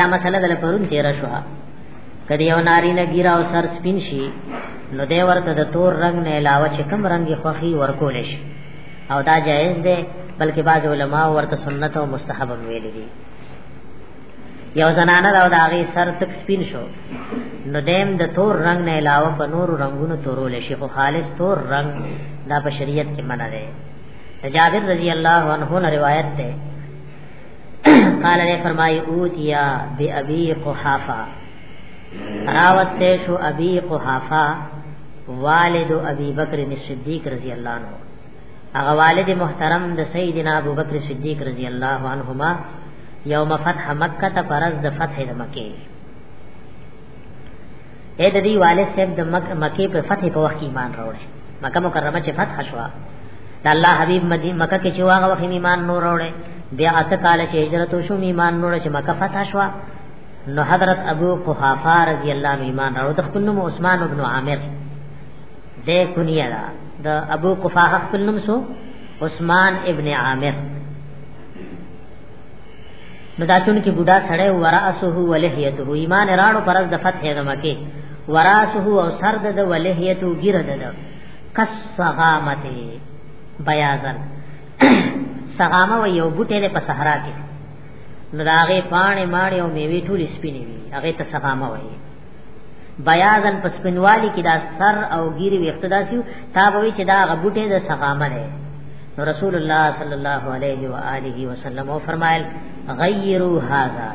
دا مسله د پرون تیر شو کدی یو ناری نه ګیرا او سر سپین شي نو دی ورته د تور رنگ نه علاوه چې کم رنگ خوخي ورکول شي او دا جایز دی بلکې بعض علما ورته سنت او مستحب ویل دي یو زنانه دا د هغه سر تک سپین شو نو دیم د تور رنگ نه علاوه په نور رنگونو تورول شي خو خالص تور رنگ دا په شریعت کې منع دی جابر رضی الله عنه روایت ده قال نے فرمائی اوتیا بی ابی قحافا راوستے شو ابی قحافا والد ابی بکر صدیق رضی اللہ عنہ اغا والد محترم د سیدنا ابو بکر صدیق رضی اللہ عنہما یوم فتح مکہ تا پرز د فتح د مکہ اې د دې والد صاحب د مکه په فتح په وخت ایمان راوړ مکه مکرمه چې فتح شو د الله حبیب مدینه مکه کې چې واغه وخت ایمان نور راوړ بیا اته کال چې هجرت وشو ایمان نور چې مکه فتح شو نو حضرت ابو قحافه رضی الله عنه ایمان راوړ د خپل نوم عثمان ابن عامر د کنیه دا د ابو قحافه خپل نوم سو عثمان ابن عامر نو داتون کې بوډا سړی وراسه ولهیته ایمان راړو پرز د فتح د مکه وراسه او سر د ولهیته ګیره د کس صغامته بیاضن صغامه و یو بوټی په صحرا کې نو داغه پانه ماړې او میوه ټول سپینې وي هغه ته صغامه وایي بیاضن پس پنوالی کې دا سر او ګیری ویخت داسیو تا بوی چې دا غبوټه د سقامه ده نو رسول الله صلی الله علیه و آله وسلم او فرمایل غیرو هاذا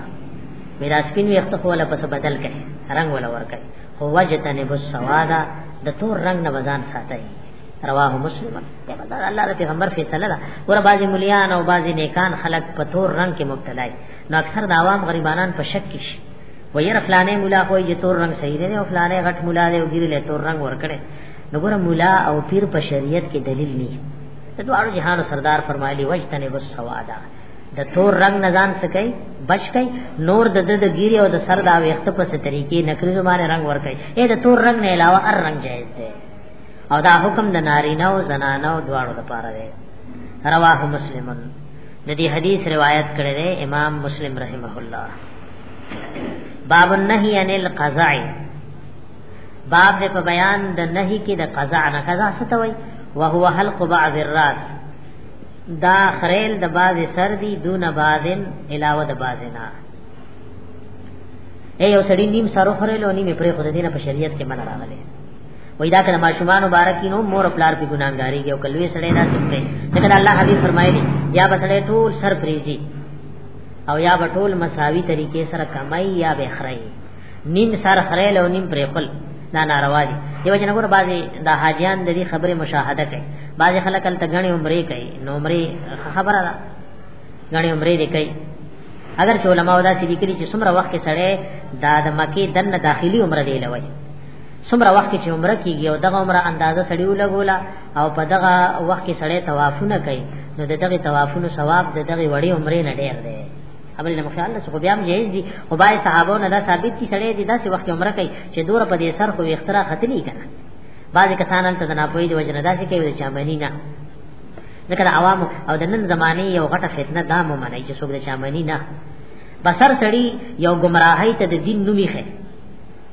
میرا سپین ویخت خو ولا پس بدل کړي رنگ ولا ور کړي هو وجتنه بو سوادا د تور رنگ نه بزان ساتي رواه مسلم دا الله د پیغمبر فیصله ده ور بعضی مليان او بعضی نیکان خلق په تور رنگ کې مبتلا دي نو اکثر د عوام غریبانان په شک کې شي و یره فلانه مولا خو یې تور رنگ صحیح دی او فلانه غټ مولا دی او ګیره له تور رنگ ورکړي نو ګوره مولا او پیر په شریعت کې دلیل نه د دوه جهانو سردار فرمایلی وجتنه بس سوادا د تور رنگ نزان سکي بچ کئ نور د د ګیری او د سر دا وخت په ست طریقې نکري زمانه رنگ ور کئ اے د تور رنگ نه علاوه ار رنگ جائز دی او دا حکم د نارینه او زنانه او دواړو لپاره دی رواه مسلمن د دې حدیث روایت کړی دی امام مسلم رحمه الله باب النهی عن القضاء باب دې په بیان د نهی کې د قضاء نه قضاء څه ته وایي وهو حلق بعض الراس دا خریل د باز سر دی دون بازن علاوه د بازنا اے یو سړی نیم سارو خریل او نیم پرې خود دینه په شریعت کې منع راغلی وای دا کله ماشومان مبارکینو مور خپلار په ګناګاری کې او کلوې سړی دا څه دی دا الله حبیب فرمایلی یا بسړی ټول سر پریزي او یا به ټول مساوي طریقې سره کمای یا به خړی نیم سر خړی لو نیم پرې خپل دا ناروا دي دیو جن ګور بعضي د حاجیان د دې خبره مشاهده کوي بعضي خلک تل غني عمرې کوي نو عمرې خبره ده غني عمرې دې کوي اگر چې علماء دا سې لیکلي چې څومره وخت کې سړی دا د مکی دنه داخلي عمره دی لوي څومره وخت چې عمره کیږي او دغه عمره اندازه سړی ولګولا او په دغه وخت کې سړی طوافونه کوي نو د دغه طوافونو ثواب د دغه وړي عمره نه ډیر دی امر له مخه الله سو بیا هم جایز دي او بای صحابو نه دا ثابت دي سړی دي داسې وخت عمره کوي چې دور په دې سر خو اختراع ختلی کنه بعض کسان ته د ناپوهي د وجنه داسې کوي چې چامنی نه ځکه د عوامو او د نن زمانه یو غټه فتنه دا مو منای چې څوک د چامنی نه بسر سړی یو گمراهی ته د دین نومي خیر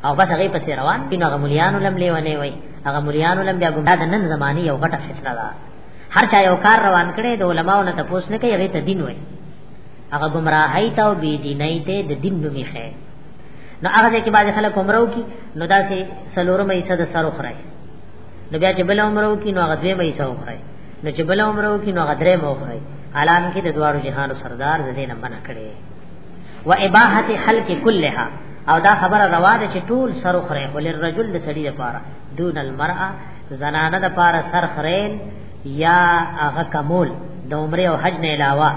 او بس هغه پسې روان دي نو هغه مليانو لم لیونه وي هغه مليانو لم بیا ګمراه د نن زماني یو غټه فتنه ده هر چا یو کار روان کړي د علماو نه تاسو نه کوي هغه ته دین وي هغه گمراهی ته او بی دینی ته د دین نوم یې خیر نو هغه ځکه باز خلک عمرو کی نو داسې سلورمه حصہ د سر خره نو بیا چې بل عمرو کی نو هغه دویمه حصہ خره نو چې بل عمرو کی نو هغه درې مو خره الان کې د دوارو جهان سردار د دې نه منع کړي و اباحت حلق كلها او دا خبره روا ده چې ټول سر خره ول الرجل د سړي لپاره دون المرأه زنانه لپاره سر خرین یا هغه کمول د عمره او حج نه علاوه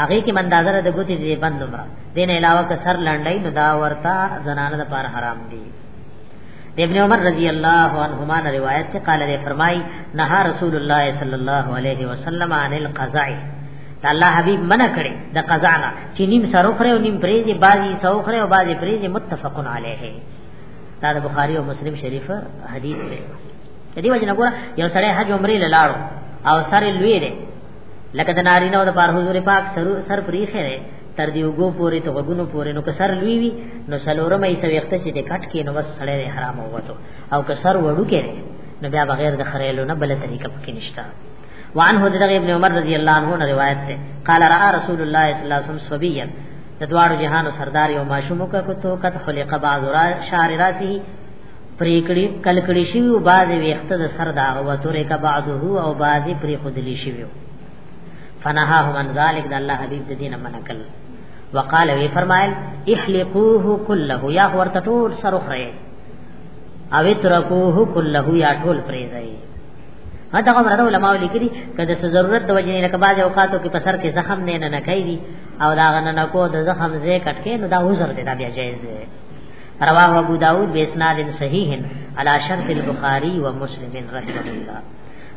هغه کې مندازر د ګوتې دی بند عمره دین علاوه که سر لنډای نو دا ورته زنانه لپاره حرام دي ابن عمر رضی اللہ عنہما نے روایت سے قال نے فرمائی نہا رسول اللہ صلی اللہ علیہ وسلم عن القضاء دا الله حبیب منع کړي د قضا نه چې نیم سر خره او نیم پریزي بازي سو خره او بازي پریزي متفقن علیه دا د بخاری او مسلم شریف حدیث دی د دې وجه نه ګور یو سړی حج عمره لاړو او سره لوی دی لکه د نارینه او د پاره حضور پاک سر سر پریخه دی تر دې وګو پورې ته وګونو پورې نو که سر لوی وي نو سلورمه یې سوي وخت چې د کټ کې نو بس سړی حرام وته او که سر وړو کې نو بیا بغیر د خریلو نه بل طریقه پکې نشته وعنه دغه ابن عمر رضی الله عنه روایت ده قال را رسول الله صلی الله علیه وسلم صبیا د دوار جهان سردار یو ماشوم کا کوتو کت خلق بعض را شعر راته پریکړی کلکړی شی او بعض ویخت د سر دا او تورې کا بعض هو او بعض پری خودلی شی ویو فنهاه من ذلک د الله حبیب د دین من کل وقال وی فرمایل احلقوه كله یا ورته ټول سر خره او ترکوه كله یا ټول پریزای دا کوم راته علماء لیکلي کله چې ضرورت د وجې لکه باز اوقاتو کې په سر کې زخم نه نه نه کوي او دا غنه نه کو د زخم زې کټ کې نو دا عذر دی دا بیا جایز دی رواه ابو داود باسناد صحیح علی شرط البخاری و مسلم رحمه الله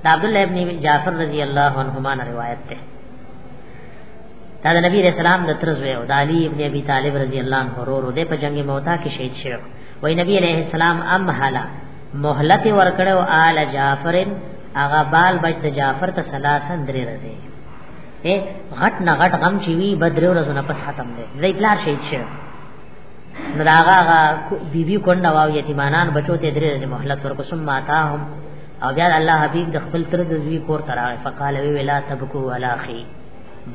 دا عبد الله ابن جعفر رضی الله عنهما روایت ده دا د نبی رسول الله د ترز ویو د علی ابن ابي طالب رضی الله عنه ورور دی په جنگ موتا کې شهید شو وای نبی علیہ السلام امهلا مهلت ورکړو آل جعفر اغا بال بچ د جعفر ته سلاسن درې رځي اے غټ نه غټ غم چې وی بدر ورځو نه پس ختم دی زې پلار شهید شه نو داغه هغه بیبي کونډه واو یتیمانان بچو ته درې رځي مهلت ورکو ثم اتاهم او بیا الله حبیب د خپل تر د زوی کور تر هغه فقال وی ولا تبکو ولا خي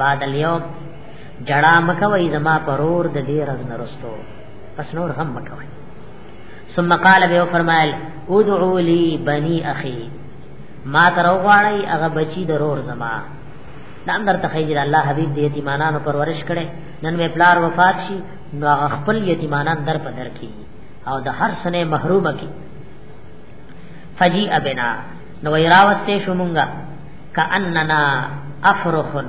بعد اليوم جڑا مکوي زما پرور د دې رز نرستو پس نور غم مکوي ثم قال به فرمایل ادعوا لي بني اخي ما تر غواړی هغه بچی ضرور زما دا اندر تخیل الله حبیب دې یتیمانانو پرورش کړي نن مې پلار وفات شي نو هغه خپل یتیمانان در په در کی او د هر سنه محروم کی فجی ابنا نو ویراوسته شومونګه کأننا افرخن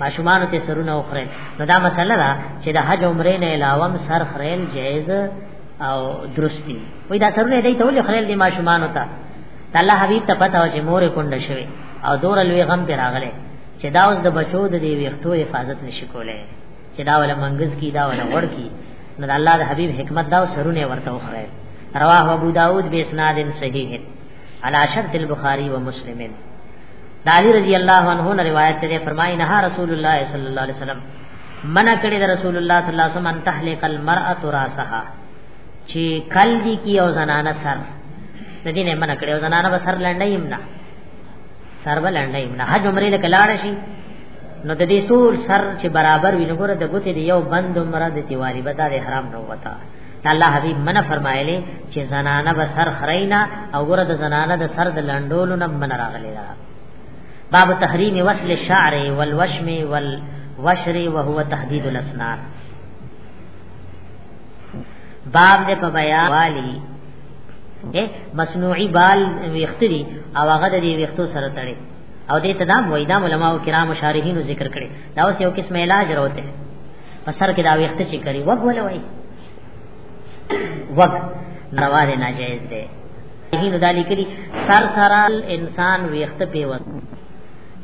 ماشومان ته سرونه وخره نو دا مسله ده چې د حج عمره نه علاوه هم سر خرین جایز او درست دي وای دا سرونه دې ته ولې خرین دي ماشومان ته الله حبیب ته پته و چې مور کونډه شوی او دور لوی غم پر راغله چې دا اوس د بچو د دې ویختو حفاظت نشي کولای چې دا ولا منګز کی دا ولا وړ کی نو الله د حبیب حکمت دا سرونه ورته وخره رواه ابو داود به اسناد صحیح علا شرط البخاری و مسلمین دا علی رضی اللہ عنہ نے روایت تے فرمائی نہ رسول اللہ صلی اللہ علیہ وسلم منع کړی د رسول الله صلی الله علیه وسلم ان تحلق المرأه راسها چې کل دی کی او زنانه سر د دې نه منع کړی او زنانه به سر لنډه یم نه سر به لنډه یم نه حج عمره لکه لاړ شي نو د دې سور سر چې برابر وینګور د ګوتې دی یو بند عمره د تیواری به د حرام نه وتا الله حبیب منه فرمایلی چې زنانه به سر خرینا او ګره د زنانه د سر د لندولو نه من راغلی دا باب تحریم وصل الشعر والوشم والوشر وهو تحديد الاسنان باب دې په بیان والی مصنوعي بال ویختري او هغه د دې ویختو سره تړي او دې تدام وای دا علماء کرام شارحینو ذکر کړي دا اوس یو قسم علاج راوته په سر کې دا ویخت چې کری وګ ولوي وګ ناروا دی ناجایز دی هیله دالی کړي سر سرال انسان ویخت پی وګ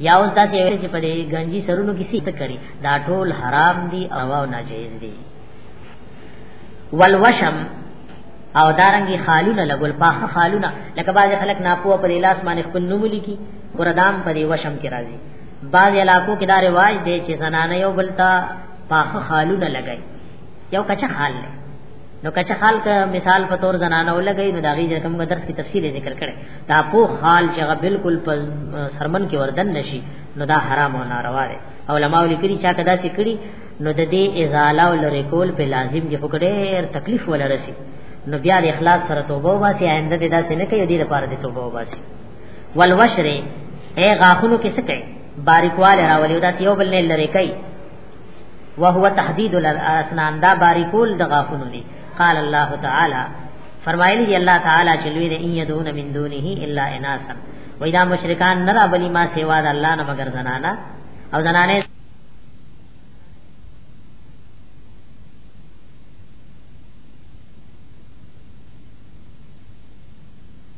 یا اوس دا چې چې په دې گنجي سرونو کې سیته کړي دا ټول حرام دي او او ناجیز دي والوشم او دارنګي خالونه لګول پاخه خالونه لکه باز خلک ناپوه په لاس باندې خپل نوم لیکي قردام په دې وشم کې راځي بعض علاقو کې دا رواج دی چې زنانه یو بلتا پاخه خالونه لګي یو کچه خال لګي نو کچه خال کا مثال په تور زنانه ولګي نو دا غي چې کوم درس کې تفصیل ذکر کړي دا پو خال چې هغه بالکل په سرمن کې وردن نشي نو دا حرام او ناروا دی علماء لیکلي چا کدا چې کړي نو د دې ازاله او لری کول په لازم کې فکرېر تکلیف ولا رسی نو بیا د اخلاص سره توبه واسي آینده دې داسې نه کوي دې لپاره دې توبه واسي والوشر اے غاخونو کې څه کوي باریکوال راولي دا یو بل نه لری کوي وهو تحديد الاسنان دا باریکول د غاخونو دي قال الله تعالی فرمایلی دی الله تعالی چې لوی دی ان يدون من دونه الا اناسا وای دا مشرکان نه را بلی ما سیوا د الله نه مگر زنانا او زنانه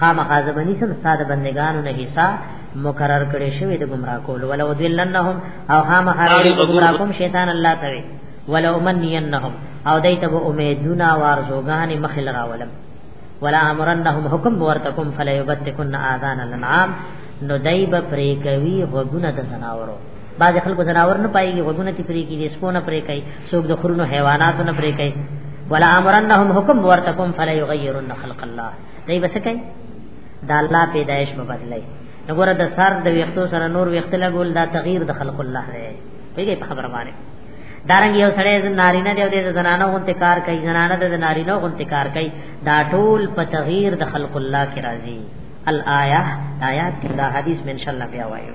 خامخا زبنی سم ساده بندگانو نه حصہ مقرر کړي شوی د گمراه کول ولو دلنهم او خامخا گمراه کوم شیطان الله تعالی ولو منینهم او دایته به امیدونه وارزوګان مخل راولم ولا امرنهم حکم ورتکم فلا یبتکن اذان الانعام نو دایب پرې کوي غوګونه د زناورو بعض خلکو زناور نه پایږي غوګونه تی پرې کیږي سپونه پرې کوي څوک د خورونو حیواناتو نه پرې کوي ولا امرنهم حکم ورتکم فلا یغیرن خلق الله دی بس کوي دا الله پیدایش په بدلای نو ګوره د سر د ویختو سره نور ویخت لګول دا تغییر د خلق الله دی پیږي په خبره باندې دارنګ یو سړی د نارینه دی او د زنانه غونته کار کوي زنانه د نارینه غونته کار کوي دا ټول په تغییر د خلق الله کې راځي الایا آیات دا حدیث من شاء الله بیا وایو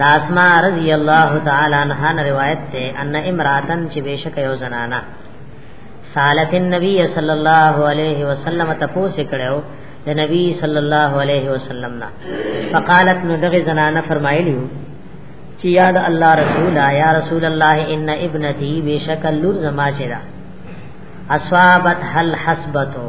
دا اسماء رضی الله تعالی عنها روایت ته ان امراتن چې بشک یو زنانا سالت النبی صلی الله علیه وسلم تپوس کړو د نبی صلی الله علیه وسلم نا فقالت نو دغه زنانه فرمایلی چې یاد الله رسول یا رسول الله ان ابنتی بشک لور زما چې دا اصابت هل حسبتو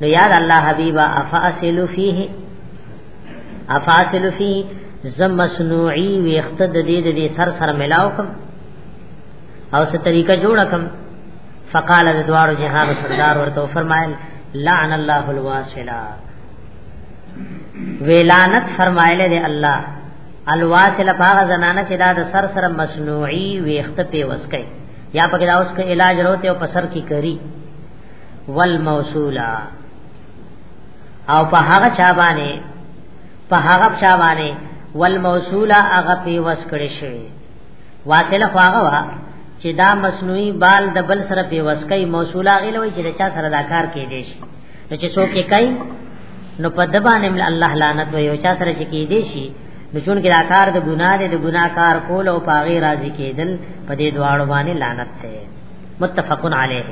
نو یاد الله حبیبا افاصل فيه افاصل فيه زم مصنوعي ویخت د دې د دې سر سره ملاو کوم او څه طریقه جوړ کوم فقال د دوارو جهان سردار ورته فرمایل لعن الله الواصلا ویلانت فرمایله دی الله الواسل باغ زنانه چې دا د سر سره مصنوعي ویخت په وسکي یا پکې دا اوس کې علاج روته او په سر کې کری والموصولا او په هغه چا باندې په هغه چا باندې والموصولا هغه په وس کړی شوی واصله خو هغه وا چې دا مصنوعي بال د بل سره په وس کوي موصولا غلوي چې چا سره دا کار کوي دي شي نو چې څوک یې کوي نو په دبانې مل الله لعنت وي او چا سره چې کوي دي شي نو چون کې دا کار د ګناه دی د ګناه کار کول او پاغي راضي کېدل په دې دواړو باندې لعنت دی متفق علیه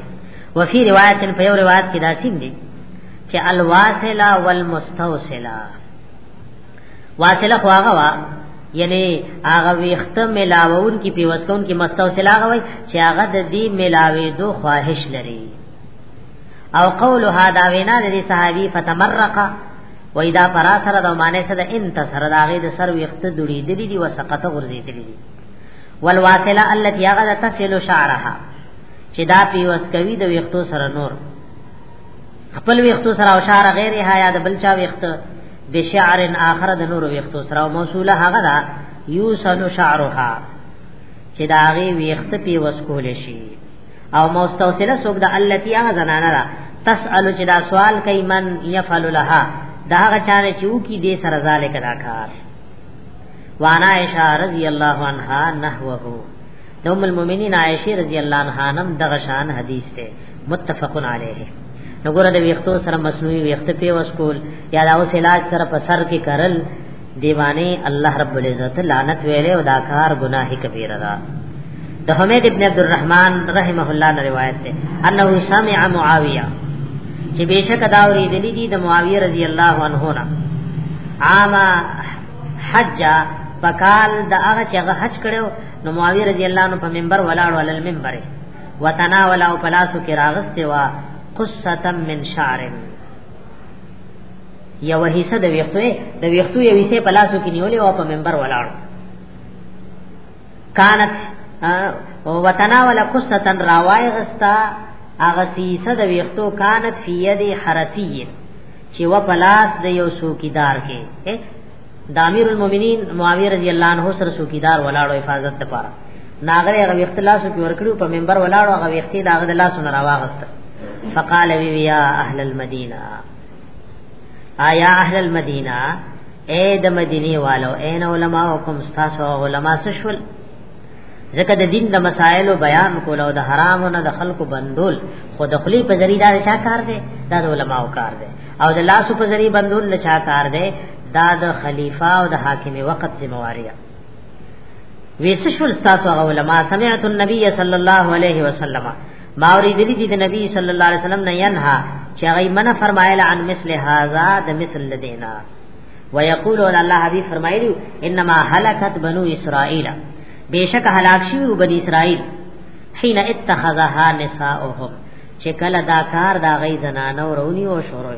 وفي روایت په یو روایت کې داسیم دی چې الواصله والمستوصله واصله خو هغه وا یعنی هغه ویخت ملاوون کی پیوسکون کی مستوصله هغه وای چې هغه د دې ملاوي دو خواهش لري او قول هذا وینا د صحابي فتمرقه و اذا پرا سره د معنی سره انت سره داغه د سر ویخت دوړي دي دي وسقط غرزي دي والواصله التي غد تصل شعرها چې دا پیوس کوي د ویختو سره نور خپل ویختو سره او شعر غیر حیا د بل چا ویخت بشعر اخر د نور ویختو سره او موصوله هغه دا یوسن شعرها چې دا غي ویخت پیوس کول شي او مستوصله سوګ د التي هغه زنانه را تسالو چې دا سوال کوي من يفعل لها دا هغه چاره چې وکي دې سره ذالک دا کار وانا عائشہ رضی الله عنها نحوه د ام المؤمنین عائشہ رضی الله عنها نم دغه شان حدیث ته متفق علیه نګور د ویختو سره مصنوعي ویخت په وسکول یا دا اوس علاج سره په سر کې کرل دیوانه الله رب العزت لعنت ویلې او دا کار گناه کبیره ده د حمید ابن عبد الرحمن رحمه الله نه روایت ده انه سمع معاویه چې بشک دا ورې دلی دي د معاویه رضی الله عنه نه عامه حج فقال دا هغه چې هغه حج کړو نو معاویه رضی الله عنه په منبر ولاړ ولل منبر وتنا ولا او پلاسو کې راغسته وا قصه من شعر یو حصہ د ویختوې د ویختو یو حصہ پلاسو کې نیولې او په منبر ولاړ کانت وتناول قصه راوای غستا هغه سیسه د ویختو کانت فی ید حرسی چې و پلاس د یو سوکیدار کې د امیر المؤمنین معاویه رضی الله عنه سره سوکیدار ولاړو حفاظت لپاره ناغره هغه وخت لاسو کې ورکړو په منبر ولاړو هغه وخت داغه د لاسو نه راوغست فقال وی یا اهل المدینه آیا اهل المدینه اے د مدینه والو اے علماء کوم تاسو علماء سشول ځکه د دین د مسائل بیان کول او د حرام نه د خلکو بندول خو د خلی په ذریعہ دا چا کار دی دا د علماو کار دی او د لاسو په ذریعہ بندول نه چا کار دی دا د خلیفہ او د حاکم وقت ذمہ واری ویسشل تاسو هغه علما سمعت النبي صلی الله علیه وسلم ما اوریدلی دي د نبی صلی الله علیه وسلم نه ینها چې هغه منه فرمایله عن مثل هذا د مثل لدینا ويقول الله حبيب فرمایلی انما هلكت بنو اسرائيل بیشک هلاک شي بنو اسرائيل حين اتخذها نساؤهم چې کله دا کار دا غي زنانه ورونی او شروع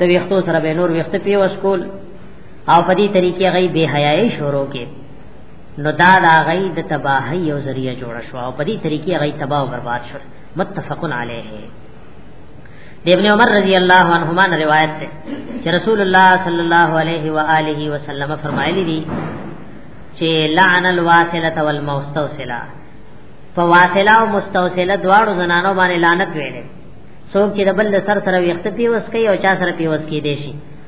د ویختو سره به نور ویخت پیوس کول او په دې طریقې غي به حیاي شروع کې نو دا دا غي د تباہی یو ذریعہ جوړ شو او په دې طریقې غي تباہ او برباد شو متفقن علیه د ابن عمر رضی الله عنهما روایت ده چې رسول الله صلی الله علیه و آله وسلم فرمایلی دي چې لعن الواصله والمستوصله په واصله او مستوصله دواړو زنانو باندې لعنت ویلې څوک چې د بل سر سره ویخت پیوس کوي او چا سره پیوس کې دي شي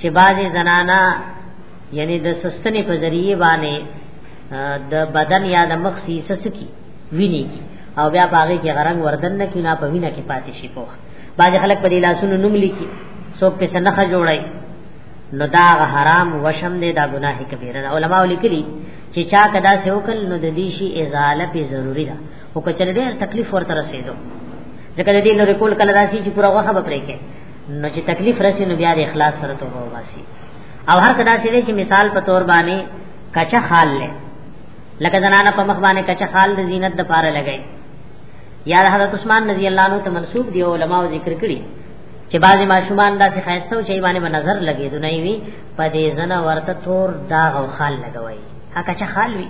چې بعضې زنانا یعنی د سستنې په ذریعه باندې د بدن یا د مخ سیسه سکی ویني او بیا باغې کې غرنګ وردن نه کینا په وینه کې پاتې شي په بعضې خلک په دې لاسونو نوم لیکي څوک په سنخه جوړي نو دا حرام وشم دی دا ګناه کبیره ده علما لیکلي چې چا کدا سه وکل نو د دې شی ازاله په ضروری ده او کچره ډېر تکلیف ورته رسیدو ځکه دې نو ریکول کله راشي چې پورا وخت به پرې کې نو چې تکلیف راشي نو بیا د اخلاص سره توبه واسي او هر کدا سره چې مثال په تور باندې کچا خال لې لکه زنانه په مخ باندې کچا خال د زینت د پاره لګي یا حضرت عثمان رضی الله عنه ته منسوب دی علماء ذکر کړي چې بعضی ماشومان داسې خاصه او چې باندې نظر لګي دنه وي په دې زنه ورته تور داغ او خال لګوي هغه چې خال وي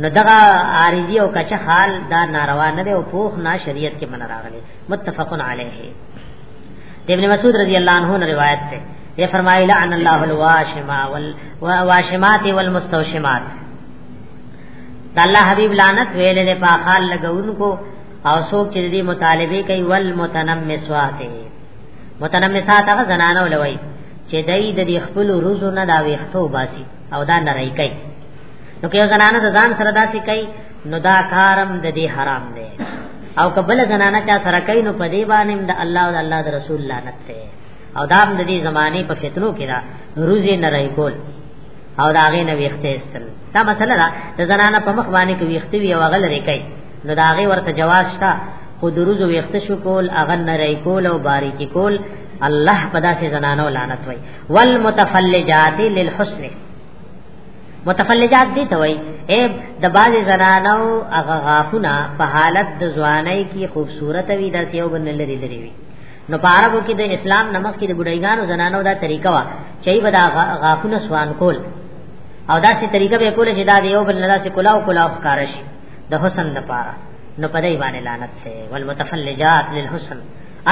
نو دغه عارضی او کچه خال دا ناروا نه دی او پوخ نه شریعت کې من راغلی متفق علیه د ابن مسعود رضی الله عنه روایت ده یہ فرمائی لعن اللہ الواشما والواشمات والمستوشمات دا اللہ حبیب لعنت ویلے دے پاخال لگون کو او سوک چې دې مطالبه کوي ول متنمسات متنمسات هغه زنانه ولوي چې دای د دې خپل روزو نه دا ویختو باسي او دا نړۍ کوي نو که زنانه د ځان سره داسې کوي نو دا کارم د دې حرام دی او کبل زنانه چا سره کوي نو په دې باندې د الله او د الله د رسول لعنت دی او دا د دې زمانه په فتنو کې دا روزي نه راي کول او دا غي نه ویخته استل دا مسله دا د زنانه په مخ باندې کې ویخته وی او غل لري کوي نو دا غي ورته جواز شته خو د روزو ویخته شو کول اغه نه راي کول او باریکی کول الله پدا سے زنانو لعنت وای والمتفلجات للحسن متفلجات دي ته وای اے د باز زنانو هغه غافونه په حالت د ځواني کې خوبصورت وي د یو بن لري لري وي نو په عربو کې د اسلام نمک کې د بډایګانو زنانو دا طریقه وا چې به دا غافونه سوان کول او دا سي طریقه به کول چې دا د یو بن لدا سي کلاو کلاو ښکارش د حسن لپاره نو په دې باندې لعنت ته والمتفلجات للحسن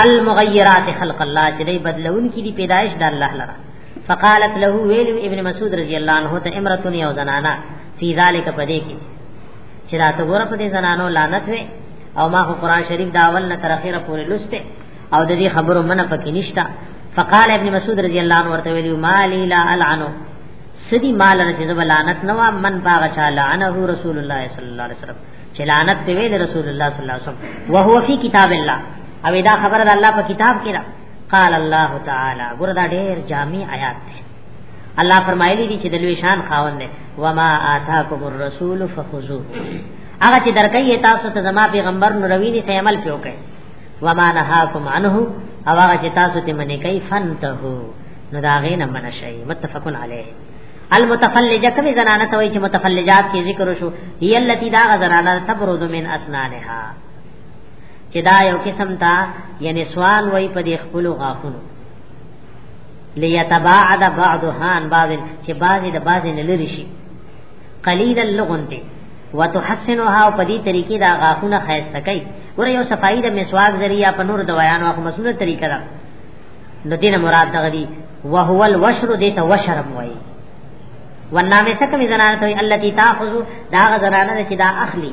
المغیرات خلق الله چې دې بدلون کې دي پیدایش د الله لپاره فقالت له ویل ابن مسعود رضی الله عنه ته امرته یو زنانا فی ذلک پدې کې چې دا ته ګوره پدې زنانو لعنت وي او ما خو قران شریف دا اول نه تر اخره پورې لسته او د دې خبرو منه پکې نشتا فقال ابن مسعود رضی الله عنه ورته ویل مالی لا العنو سدی مال رسید لعنت نو من باغ چا لعنه رسول الله صلی الله علیه وسلم چې لعنت دی ویل رسول الله صلی الله علیه وسلم وهو فی کتاب الله او دا خبره د الله په کتاب کې ده قال الله تعالی ګور دا ډیر جامع آیات دی الله فرمایلی دی چې د لوی شان خاوند دی وما آتاکم الرسول فخذوه هغه چې درکې تاسو ته زما پیغمبر نو روي دي ته عمل پیو کوي وما نهاکم عنه او هغه چې تاسو ته منې کوي فنته نو دا غې نه من شي متفقن علیه المتفلجه کوي زنانه ته وایي چې متفلجات کې ذکر شو هي التي دا غزرانه تبرد من اسنانها چې دا یو قسم تا یعنی سوان وای په دې خپل غاخونو ليتباعد بعضها عن بعض چې بعضی د بعضی نه لری شي قلیل اللغن ته وتحسنها او په دې طریقې دا غاخونه خیسته کوي ور یو صفائی د مسواک ذریعہ په نور دوایان او مسونه طریقه ده نو دینه مراد دغه دی وهو الوشر دیته وشرم وای ونامه سکه می زنانه ته التي تاخذ دا زنانه چې دا اخلي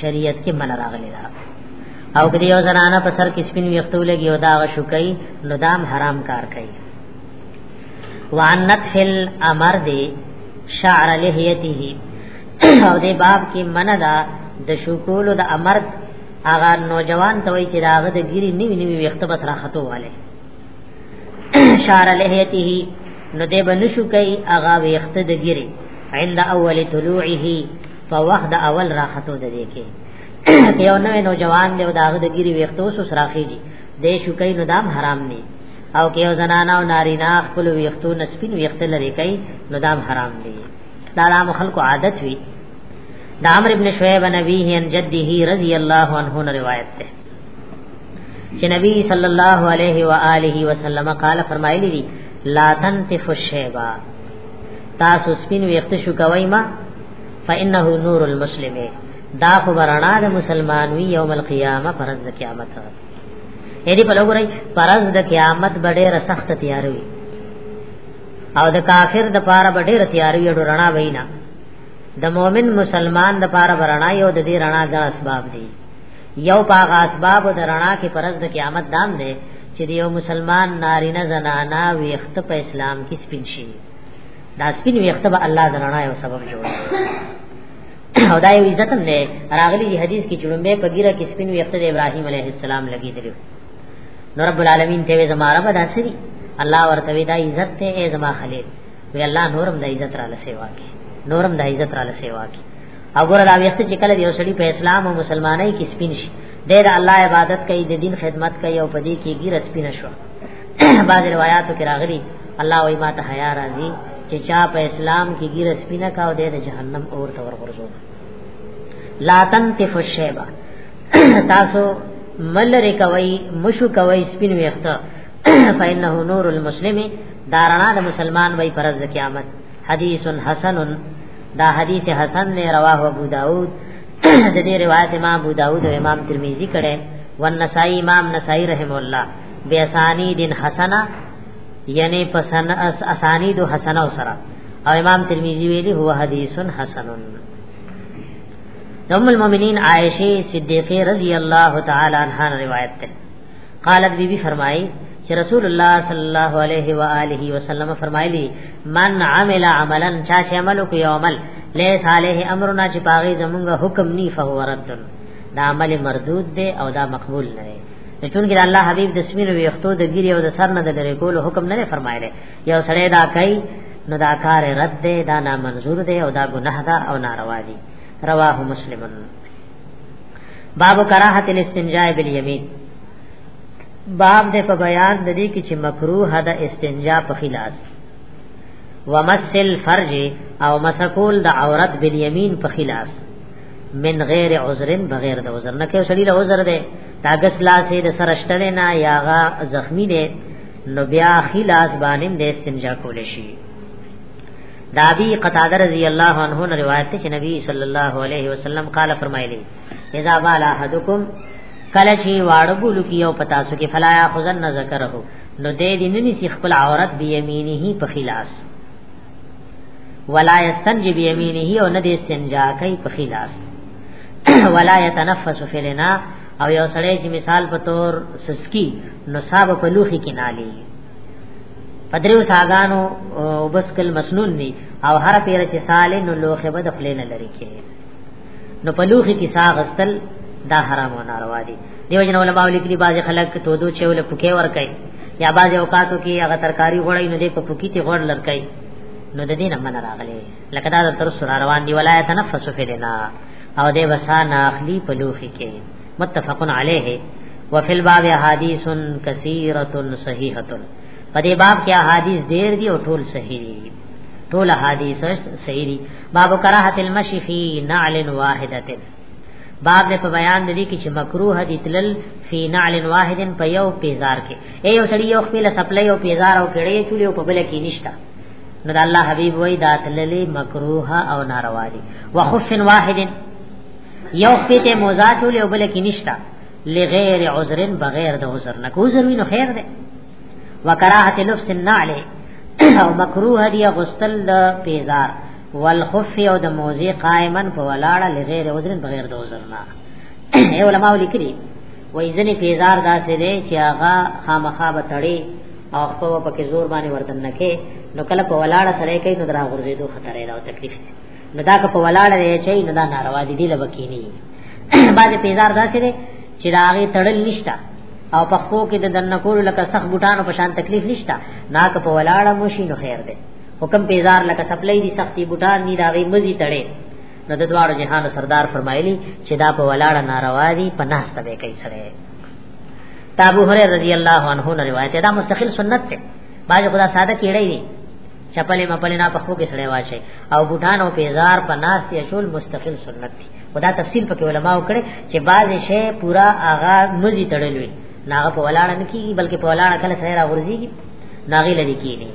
شریعت کې من راغلی دا او کدی یو زنانه په سر کې سپین ویختو لګي او دا شوکای نو دام حرام کار کوي وانت فل امر دی شعر لحیته او دې باب کې من دا د شکول د امر هغه نوجوان ته وی چې داغه د ګری نیوی نیوی ویخت بس راختو والے شعر لحیته نو دې بنشو کوي هغه ویخت د ګری عند اول طلوعه په وخت د اول راختو د دې کې یو نوې نوجوان دی او داغه د ګيري ویختو سو سراخیږي د شوکې نو دام حرام دی او که یو زنانه او نارینه خپل ویختو نسپین ویخت لري کوي نو دام حرام دی دا د خلکو عادت وی د عمرو ابن شعیب نبیه ان جده رضی الله عنه روایت ده چې نبی صلی الله علیه و آله وسلم قال فرمایلی دی لا تنتف الشیبا تاسو سپین ویخت شو کوي ما فانه نور المسلم دا خو برانا د مسلمان وی یوم القیامه فرض د قیامت یعنی په لګورای فرض د قیامت بډې رسخت تیار وی او د کافر د پاره بډې تیار وی ډو رڼا وینا د مؤمن مسلمان د پاره برنا یو د دې رڼا د اسباب دی یو پاغه اسباب د رڼا کې فرض د قیامت دام دی چې یو مسلمان نارینه زنانا ویخت په اسلام کې سپین شي دا سپین ویخته به الله درنا یو سبب جوړ او دا یو عزت هم دی راغلی دی حدیث کې جوړمبه په ګیره کې سپین ویخته د ابراهیم علیه السلام لګی دی نو رب العالمین ته زماره به داسري الله ورته دا عزت ته ای زما خلیل وی الله نورم د عزت را لسیوا کی نورم د عزت را لسیوا کی او ګور دا ویخته چې کله یو سړی په اسلام او مسلمانۍ کې سپین شي د الله عبادت کوي د دین خدمت کوي او په دې کې ګیره سپین شو بعض روایاتو کې راغلي الله وای ما ته حیا راځي چې چا په اسلام کې ګیره سپینه کاو دې د جهنم اور ته ورغورځو لا تنتف الشیبه تاسو مل رکوي مشو کوي سپین ویخته فإنه نور المسلم دارنا د مسلمان وای پرز قیامت حدیث حسن دا حدیث حسن نے رواه ابو داود د دې روایت امام ابو داود او امام ترمذی کړه والنسائی امام نسائی رحم الله بیاسانی دین حسنه یعنی پسن اس اسانی دو حسنه سره او امام ترمذی ویلی هو حدیث حسن ام المؤمنین عائشه صدیقه رضی الله تعالی عنها روایت ده قالت بی بی فرمائی چې رسول الله صلی الله علیه و آله وسلم فرمایلی من عمل عملا چا چې عمل کو یو عمل لیس علیه امرنا چې پاغي زمونږ حکم نی فهو رد دا عمل مردود دی او دا مقبول نه دی چون کې الله حبيب د سپینو ویختو د ګری او د سر نه د لری کولو حکم نه فرمایلی یو سړی دا کوي نو دا کار رد دی دا نا منظور دی او دا ګناه ده او ناروا دی رواه مسلمن باب کراهت الاستنجاء بالیمین باب دې په بیان د دې کې چې مکروه ده استنجا په خلاص ومسل فرج او مسکول د عورت بالیمین په خلاص من غیر عذر بغیر د عذر نه کې سړي له عذر ده تاګس لاسې د سرشتنه نه یاغه زخمی ده نو بیا خلاص باندې د استنجا کول شي دابی قتاده رضی الله عنه نے روایت ہے نبی صلی اللہ علیہ وسلم قال فرمایلی اذا بال احدکم کله شی واړو بولو کیو پتا سو کې فلا خذن ذکره نو دې دې ننی سی خپل عورت بی یمینه په خلاص ولا یستنجی بیمینه او نه دې سنجا کوي په خلاص ولا یتنفس فی لنا او یو سړی چې مثال په تور سسکی نو صاحب په لوخي کې نالي پدریو ساګانو وبسکل مسنون ني او هر پیر چې سالې نو لوخه به د خلینه لري کې نو په لوخي کې سا غستل دا حرام او ناروا دي دیو جن علماء لیکلي بعض خلک ته دو چې ول پکې ور کوي یا بعض اوقاتو کې هغه ترکاری غړی نو دې په پکې ته غړ لر کوي نو د دې نه من راغلي لکه دا تر سره روان دی ولایت نفس فلنا او دې وسانه اخلي په لوخي کې متفقن علیه وفي الباب احاديث كثيره صحيحه په دې باب کې احاديث ډېر دي او ټول صحیح دي ټول احادیث صحیح دي باب کراهت المشي فی نعل واحده باب نه په بیان د دې کې چې مکروه دي تلل فی نعل واحد په یو پیزار کې اے یو سړی یو خپل سپلې یو پیزار او کړي چولې په بل کې نشتا نو د الله حبیب وای دا تللې مکروه او ناروا دي وخف واحد یو خپل موزات ولې بل کې نشتا لغیر عذرن بغیر د عذر نه کو عذر وینو خیر ده وکراهت لبس النعل او مکروه دی غسل د پیزار والخف او د موزی قائما په ولاړه لغیر عذر بغیر د عذر نه ای علماء لیکلي وای ځنې پیزار داسې دی چې هغه خامخا به تړي او خو په کې زور باندې وردن نه کې نو کله په ولاړه سره کوي نو درا غورځېدو خطر دی او تکلیف دی نو دا که په ولاړ دی چې نو دا ناروا دي دی لبکینی بعد پیزار داسې دی چې دا هغه تړل نشتا او په خو کې د دنه کول لکه سخ بوټانو په شان تکلیف نشتا نا که په ولاړ مو شي نو خیر دی حکم پیزار لکه سپلې دي سختي بوټان ني دا غي مزي تړي نو د دوارو جهان سردار فرمایلی چې دا په ولاړ ناروا دي په ناس ته کوي سره تابو هريره رضی الله عنه روایت دا مستقل سنت ته باج خدا ساده کېړی دی چپلې مپلې نه په خو کې سړې واچي او بوټان او پیزار په ناس یې چول مستقل سنت دي خدا تفصیل پکې علما وکړي چې بعض شی پورا آغا مزي تړلوي ناغه په ولاړه نه کیږي بلکې په ولاړه کله سړی راغورځيږي ناغه لري کیږي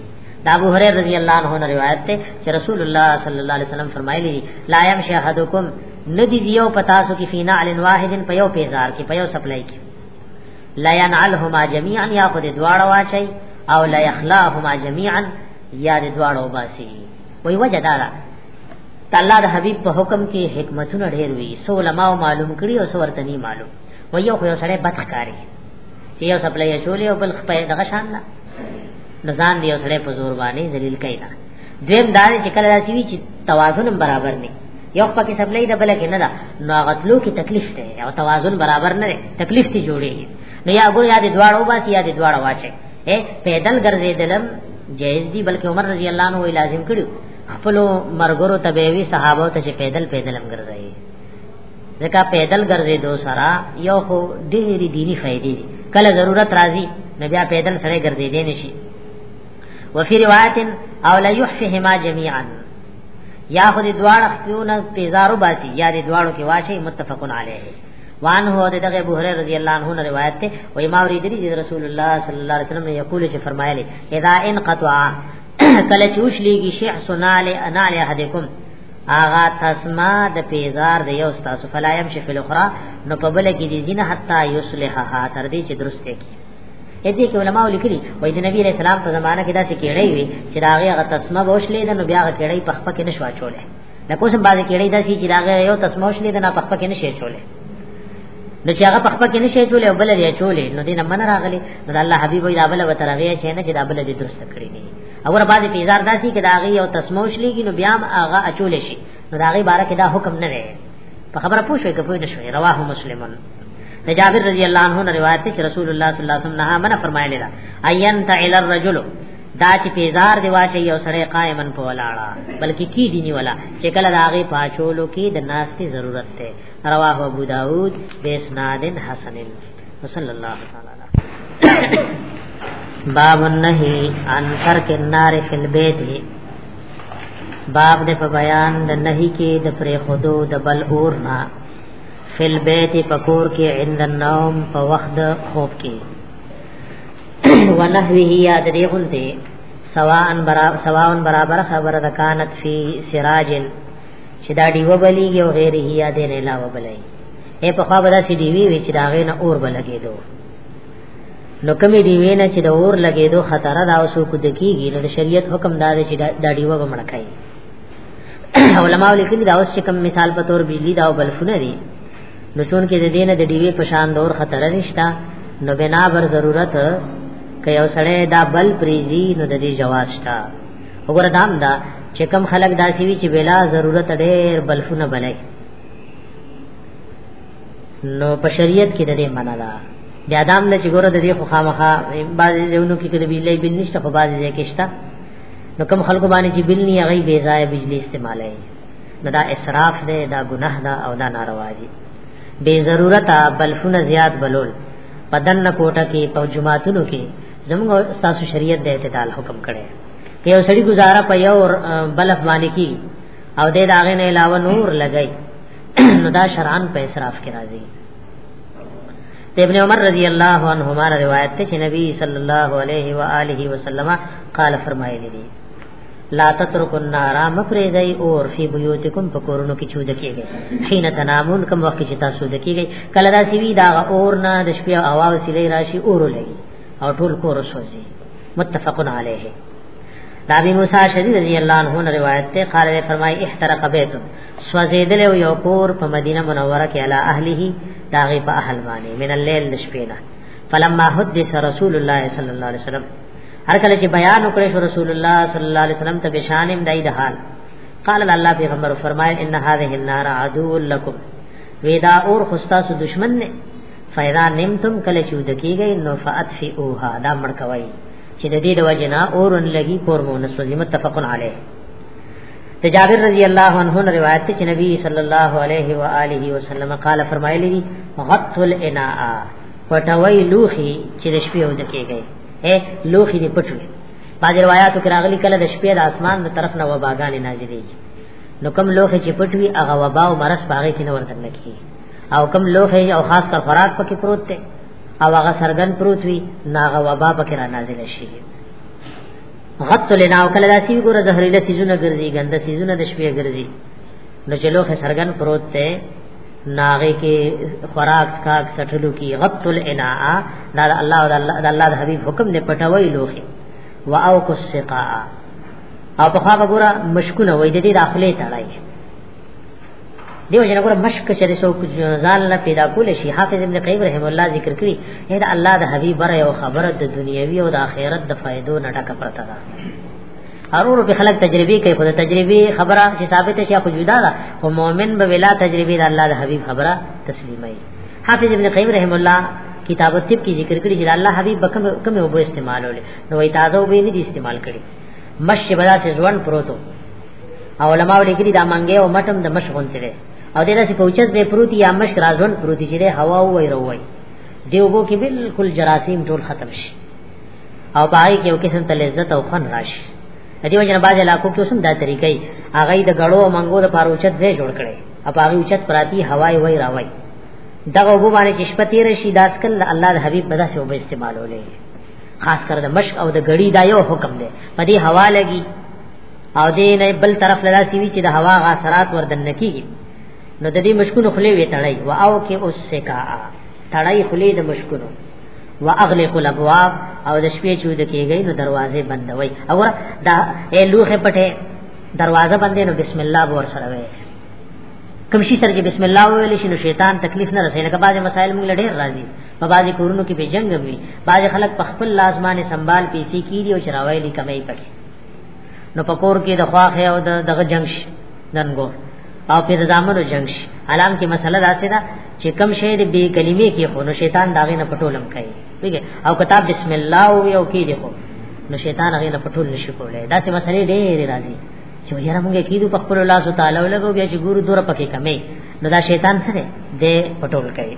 دا ابو هريره رضی الله عنه نه روایت ده چې رسول الله صلی الله علیه وسلم فرمایلی دي لا يم شهادکم ندی دیو پتاسو کی فینا علن واحدن په یو پیزار کې په یو سپلای کې لا ينعلهما جميعا یا خود دواړه واچي او لا يخلاهما جميعا یا د دواړه وباسي وای وجه دا ده الله د حبيب په حکم کې حکمتونه ډېر وي سو علماء معلوم کړي او سورته ني معلوم وای یو خو یو سره بدخکاری چې یو سپلې شولې او بل خپې دغه شان نه نزان دی یو سره په زور باندې ذلیل کینا دیم دا چې کله داسي وي چې توازن برابر نه یو پکې سپلې د بل کې نه دا نو هغه تلو کې تکلیف دی او توازن برابر نه دی تکلیف تی جوړي نو یا ګور یاد دواړو با یا د دواړو واچي اے پیدل ګرځې دلم جایز دی بلکې عمر رضی الله عنه لازم کړو خپل مرګرو تبعوی صحابه ته چې پیدل پیدلم ګرځي ځکه پیدل ګرځې دو سرا یو خو ډېری دینی فائدې کله ضرورت راځي نو بیا پیدل سره ګرځې دي نشي وفي روایت او لا يحفهما جميعا یا خو دې دواړه خپلونه پیزارو باسي یا دې دواړو کې واچي متفقن علیه وان هو د دغه ابو هريره رضی الله عنه روایت ته وای ما ورېدلی چې رسول الله صلی الله علیه وسلم یې یقول چې فرمایلی اذا ان قطع کله چې وشلېږي شیع سنال انال احدکم آغا تسما د پیزار د یو تاسو فلایم شفل اخرى نو په بل کې دي نه حتا یصلحها تر دې چې درسته کی دې کې علما لیکلي وای د نبی رسول الله په زمانه کې داسې کېړې وي چې دا هغه تسمه بوشلې د نو بیا هغه کېړې په خپل کې نشوا چولې د کوم باندې کېړې داسې چې دا هغه یو تسمه بوشلې د نه په خپل کې نشې چولې نو چې هغه په خپل کې نشې چولې او بل یې چولې نو دې نه من راغلي نو الله حبيب وي دا بل وته راغی چې نه چې دا بل دې درست کړی نه اور بعد پیزار داسي کې دا هغه یو تسمه بوشلې کې نو بیا هغه اچولې شي نو دا هغه بارکه دا حکم نه دی په خبره پوه شوې که پوه نه شوې رواه مسلمون د جابر رضی الله عنه نه روایت چې رسول الله صلی الله علیه وسلم نه منه فرمایلی دا اين تعال الرجل دا چې پیزار دی واشه یو سره قائمن په ولاړه بلکې کی دینی ولا چې کله داغه پاچولو کې د ناشتي ضرورت ته رواه ابو داود بیسناد حسن صلی الله تعالی باب النهي عن ترك النار في البيت باب د په بیان د نهي کې د پرې خودو د بل اور نه فل بیت پکور کې عند النوم په وخت خوب کې ونحوه یا د دې غونته سواءن برا سواءن برابر خبره د کانت فی سراجن چې دا دیو بلیږي او غیر هي یا دې نه علاوه بلای اے په خوا بدا سي دیوی وی چې دا غې نه اور بلګې دوه نو کمی دی وینه چې د اور لګېدو خطر دا او سو کو دکیږي نو د شریعت حکم دا دی چې دا دیوه به مړ کړي علماء لیکلي دا اوس چې کوم مثال په تور بجلی دا او بلفونه دي نو چون کې د دینه د دیوې په شان دور خطر نشتا نو بنا بر ضرورت که یو سړی دا بل پریزي نو د دې جواز شتا وګوره دام دا چې کم خلک داسي وي چې بلا ضرورت ډېر بلفونه بلای نو په شریعت کې د دې منع ده بیا دام نه چې ګوره د دې خو خامخا بعضې ځایونو کې که د بجلۍ بل نشته خو بعضې ځای کې شته نو کوم خلکو باندې چې بل نی هغوی بې ځایه بجلي استعمالوي نو دا اسراف دی دا ګناه ده او دا ناروا دي بې ضرورته بلفونه زیات بلول په دننه کوټه کې په جوماتونو کې زموږ ستاسو شریعت د اعتدال حکم کړی که یو سړي ګزاره په یو بلف باندې کېږي او د هغې نه علاوه نور لګوي نو دا شرعن په اسراف کې راځي د ابن عمر رضی الله عنهما روایت ته چې نبی صلی الله علیه و آله وسلم قال فرمایلی دی لا تترک النار مفرزی اور فی بیوتکم پکورونو کې چود کېږي حين تنامون کوم وخت چې تاسو د کېږي کله دا سی وی دا اور نه د شپې اواز سلی راشي اور لګي او ټول کور سوځي متفقن علیه دا ابي موسی شدید رضی الله عنه روایت ته قال فرمای احترق بیت سوځیدل او یو کور په مدینه منوره کې علی اهله داغه په اهل باندې من الليل نشپینا فلما حدث رسول الله صلی الله علیه وسلم هر کله چې بیان وکړ شو رسول الله صلی الله علیه وسلم ته بشانم دای د حال قال الله پیغمبر فرمایل ان هذه النار عدو لكم ودا اور خستا سو دشمن نه فیدا نمتم کله چې دکیږي نو فاتفئوها دا مړ کوي چې د دې د وجنا اورن لګي کور مونږ سوځي متفقن علیه ته جابر رضی الله عنه نے روایت ته چې نبی صلی الله علیه و آله وسلم قال فرمایلی دي غط الاناء پټوي لوخي چې د شپې ود کېږي اے لوخي دې پټوي بعض روایتو کې راغلي کله د شپې د اسمان د طرف نه وباګان نازلېږي نو کم لوخي چې پټوي هغه وبا او مرس باغې کې نور تل نکي او کم لوخي او خاص کر خوراک پکې پروت دی او هغه سرګن پروت وي ناغه وبا پکې را نازل شي غط لنا او کله داسي ګوره زهريله سيزونه ګرځي ګنده سيزونه د شپې ګرځي نو چې لوخه سرګن پروت ته ناغه کې خوراک کاک سټلو کې غط لنا دا الله او د الله د حبيب حکم نه پټوي لوخه واو کو سقا او په خوا وګوره مشکونه وای د دې داخله تړای دیو جن ګور مشک چې د څوک ځان له پیدا کول شي حافظ ابن قیم رحم الله ذکر کړی دا الله د حبیب بر یو خبره د دنیوي او د آخرت د فائدو نه ډکه پرته ده ارور په خلک تجربه کوي خو د تجربه خبره چې ثابت شي خو جدا ده او مؤمن به ویلا تجربه د الله د حبیب خبره تسلیمای حافظ ابن قیم رحم الله کتاب الطب کې ذکر کړی چې الله حبیب بکم کوم وبو استعمالول نو ایتازو به نه دي استعمال کړي مشه بلا سے ځوان پروتو او علماء لیکلي دا منګه او مټم د مشغون تلې او دغه چې پوچت به پروتي یا مش رازون پروتي چې هوا وای روي دیوبو کې بالکل جراثیم ټول ختم شي او پای کې یو قسم ته لذت او خن راشي دیو جن باز علاقو کې اوسم دا طریقې هغه د غړو او منګو د پاروچت به جوړ کړي او هغه اوچت پراتی هواي وای راوي دغه وبو باندې چې شپه تیر شي داسکل الله د حبيب بدا سه وب استعمالولې خاص کر د مشک او د غړي دا یو حکم دی په دې حواله کې او دې نه بل طرف لدا سیوی چې د هوا غاثرات وردن نکیږي نو د دې مشکونو خلې وی تړای و او کې اوس سکا تړای خلې د مشکونو و اغلق الابواب او د شپې چود کېږي نو دروازې بندوي او دا اے لوخه پټه دروازه بندې نو بسم الله ور سره وي کوم شي سره چې بسم الله ویل شي نو شیطان تکلیف نه رسي لکه بعضي مسائل موږ لډې راځي په بعضي کورونو کې به جنگ وي بعضي خلک په خپل لازمانه سنبال پیسې کیږي او چراوي لیکمې پکې نو پکور کې د خواخه او دغه جنگ شي ننګور او په ځامنو جنگ شي علام کې مسله داسې ده چې کم شی د بی کلمې کې خو نو شیطان داغه نه پټولم کوي ویګه او کتاب بسم الله او یو کې دی خو نو شیطان هغه نه پټول نشي کولای دا څه مسلې ډېر راځي چې یاره مونږه کیدو په خپل الله تعالی ولګو بیا چې ګورو دور پکې کمې نو دا شیطان سره دې پټول کوي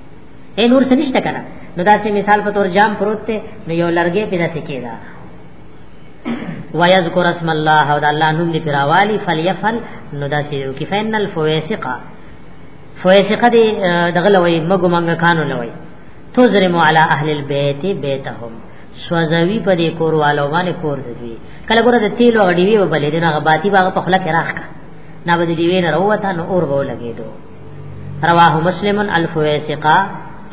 اے نور څه نشته کنه نو داسې مثال په تور جام پروت ته نو یو لرګې پیدا سکیدا ويذكر اسم الله او د الله نوم دی پراوالی فليفعل نو دا سی کی فین الفویسقه فویسقه دی دغه لوی مګو منګ کانو لوی تزرم علی اهل البيت بيتهم سوزوی په دې کور والو باندې کور دی کله ګره د تیل او ډیوی وبلې دغه باتی باغ په خله کې راخ نه بده دیوی نه روته نو اور به لګیدو رواه مسلم الفویسقا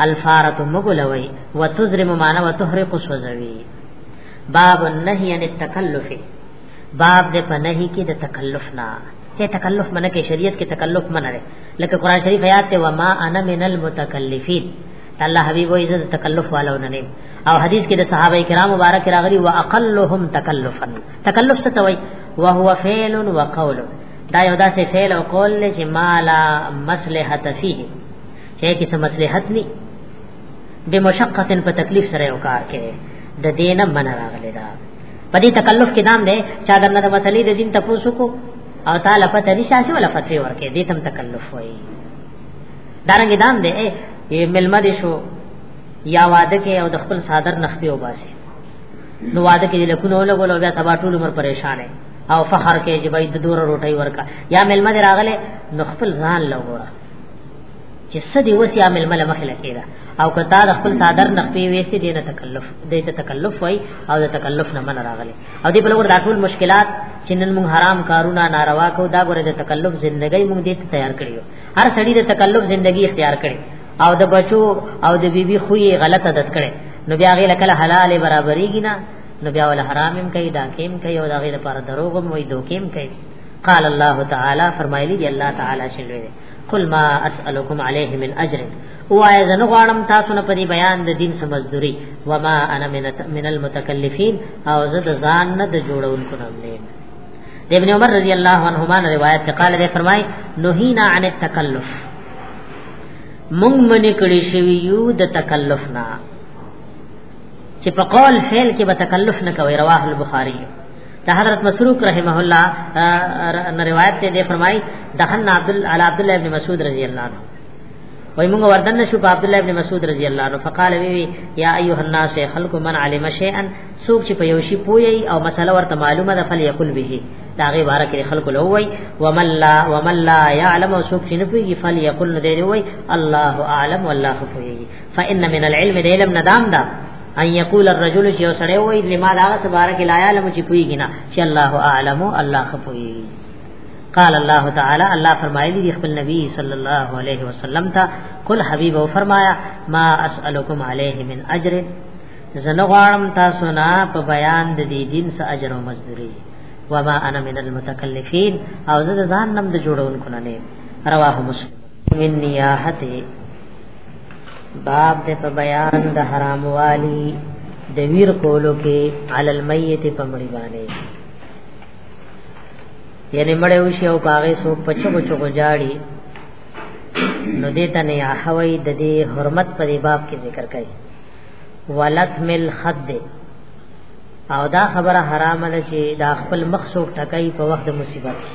الفارت مغلوی وتزرم معنا وتحرق سوزوی باب النهی عن التکلف باب د پنهی کې د تکلف نه ته تکلف منه کې شریعت کې تکلف منه لري لکه قران شریف آیات ته وما انا من المتکلفین الله حبیب وایي د تکلف والو نه نه او حدیث کې د صحابه کرام مبارک راغلي واقلهم تکلفا تکلف څه توي وهو فعل وقول دا یو داسې فعل او قول دی چې مالا مصلحت فيه چې کې څه مصلحت نه بمشقت په تکلیف سره یو کار کوي د دینه من راغلی دا په دې تکلف کې دام دی چا درنه د مسلې د دین تاسو کو او تعالی پته دي شاسي ولا فتوی ورکې دې تم تکلف وایي دارنګ دام دی اے ملما دې شو یا واده کې او د خپل صادر نخبي وباسي نو واده کې لکونه ولګول او بیا سبا ټول عمر پریشان او فخر کې چې باید دور روټي ورکا یا ملمه راغله نو خپل ځان لوګورا چې سدي وسی یا ملمه لمخه لکیدا او کتا د خپل صادر نخپی وېسې دې نه تکلف دې ته تکلف وای او د تکلف نه من راغله او دې په لور د ټول مشکلات چې نن موږ حرام کارونه ناروا کو دا ګوره د تکلف ژوندۍ موږ دې تیار کړیو هر سړی د تکلف ژوندۍ اختیار کړي او د بچو او د بیبي خوې غلطه دت کړي نو بیا غي لکه حلال برابرېږي نه نو بیا ول حرامم کوي دا کیم کوي او دا غیر پر دروغم وي دوکیم کوي قال الله تعالی فرمایلی دی الله تعالی شلوی دی قل ما اسالکم علیه من اجر وای زنه غواړم تاسو نه پری بیان د دین سمزدوری وما انا من من المتکلفین او زه د ځان نه د جوړونکو نه نه د ابن عمر رضی الله عنهما روایت ته قال دی فرمای نهینا عن التکلف مونږ منی کړی شوی یو د تکلف نه چې په قول فعل کې به تکلف نه کوي رواه البخاری دا حضرت مسروق رحمه الله نه روایت ته فرمای دخلنا عبد الله علی عبد الله ابن مسعود رضی الله عنه وای موږ وردن شو په عبد الله ابن مسعود رضی الله عنه فقال وی یا ایها الناس خلق من علم شیئا سوق چې په یو شی پوي او مسله ورته معلومه ده فل یقل به دا غي بار کې خلق له وای ومن لا ومن لا يعلم سوق چې نه پوي فل یقل نه دی وای الله اعلم والله خفوی فإن من العلم د علم ندام دا ان یقول الرجل چې سره وای لما دا سبارک لا علم چې پویږي نه چې الله اعلم الله خپوي قال الله تعالی الله فرمایلی دی خپل نبی صلی الله علیه وسلم ته قل حبیب او فرمایا ما اسالکم علیه من اجر زنه غواړم تاسو نه په بیان د دې دین څخه اجر او مزدوری وما انا من المتکلفین او زه ځان نم د جوړونکو نه نه رواه مسلم من نیاحت باب د په بیان د حرام والی د ویر کولو کې عل المیت په مړی باندې یعنی مړ یو شی او پاغه سو پچو پچو جاړي نو دې ته نه احوی د دې حرمت پر باب کې ذکر کړي ولت مل خد او دا خبره حرامه ده چې دا خپل مخ سو ټکای په وخت مصیبت کې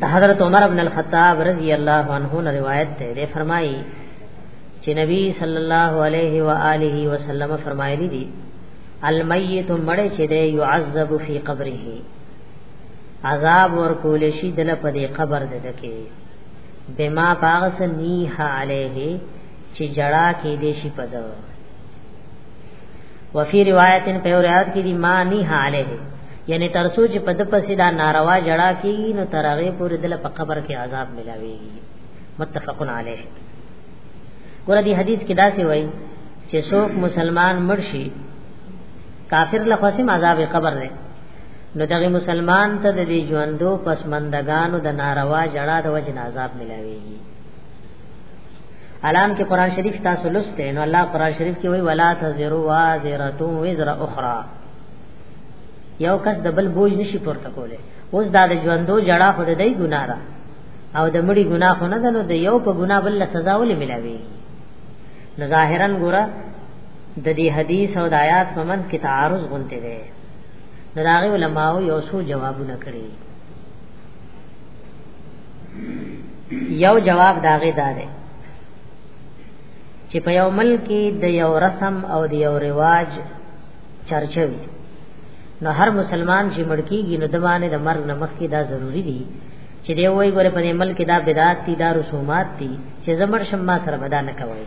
د حضرت عمر ابن الخطاب رضی الله عنه نه روایت ته دی فرمایي چې نبی صلی الله علیه و آله وسلم فرمایلی دي المیت مړ چې دی يعذب فی قبره عذاب ورکول شي دله په دې قبر ده دکې بما باغس نیه علیه چې جڑا کې دې شي پدو وفي روایت په یو روایت کې دی ما نه حاله یعنی تر سوچ په د پسې دا ناروا جړه کې نو ترغه پورې دل په قبر کې عذاب ملاوي متفقن علیه ګور دی حدیث کې دا څه وایي چې څوک مسلمان مرشي کافر له خاصم عذاب قبر نه نو دغه مسلمان ته د ژوندو پسمندگانو د ناروا جړه د وجه عذاب ملاويږي الان کې قران شریف تاسو لسته نو الله قران شریف کې وی ولا تزرو وازرتو وزر اخرى یو کس د بل بوج نشي پورته کوله اوس دا د ژوندو جړه خود دی ګناه را او د مړي ګناه خو نه ده نو د یو په ګناه بل سزا ولې ملاوي نو ظاهرا ګوره د دې حدیث او د آیات په منځ کې تعارض غونته دی نو دا علماء یو څو جوابونه کړی یو جواب داغه داره چې په یو ملک کې د یو رسم او د یو رواج چرچه وي نو هر مسلمان چې مړ کیږي نو د باندې د مرګ نه مخکې دا ضروری دي چې دی وای ګوره په عمل کې دا بدعات دي دا رسومات دي چې زمړ شم ما سره بدا نه کوي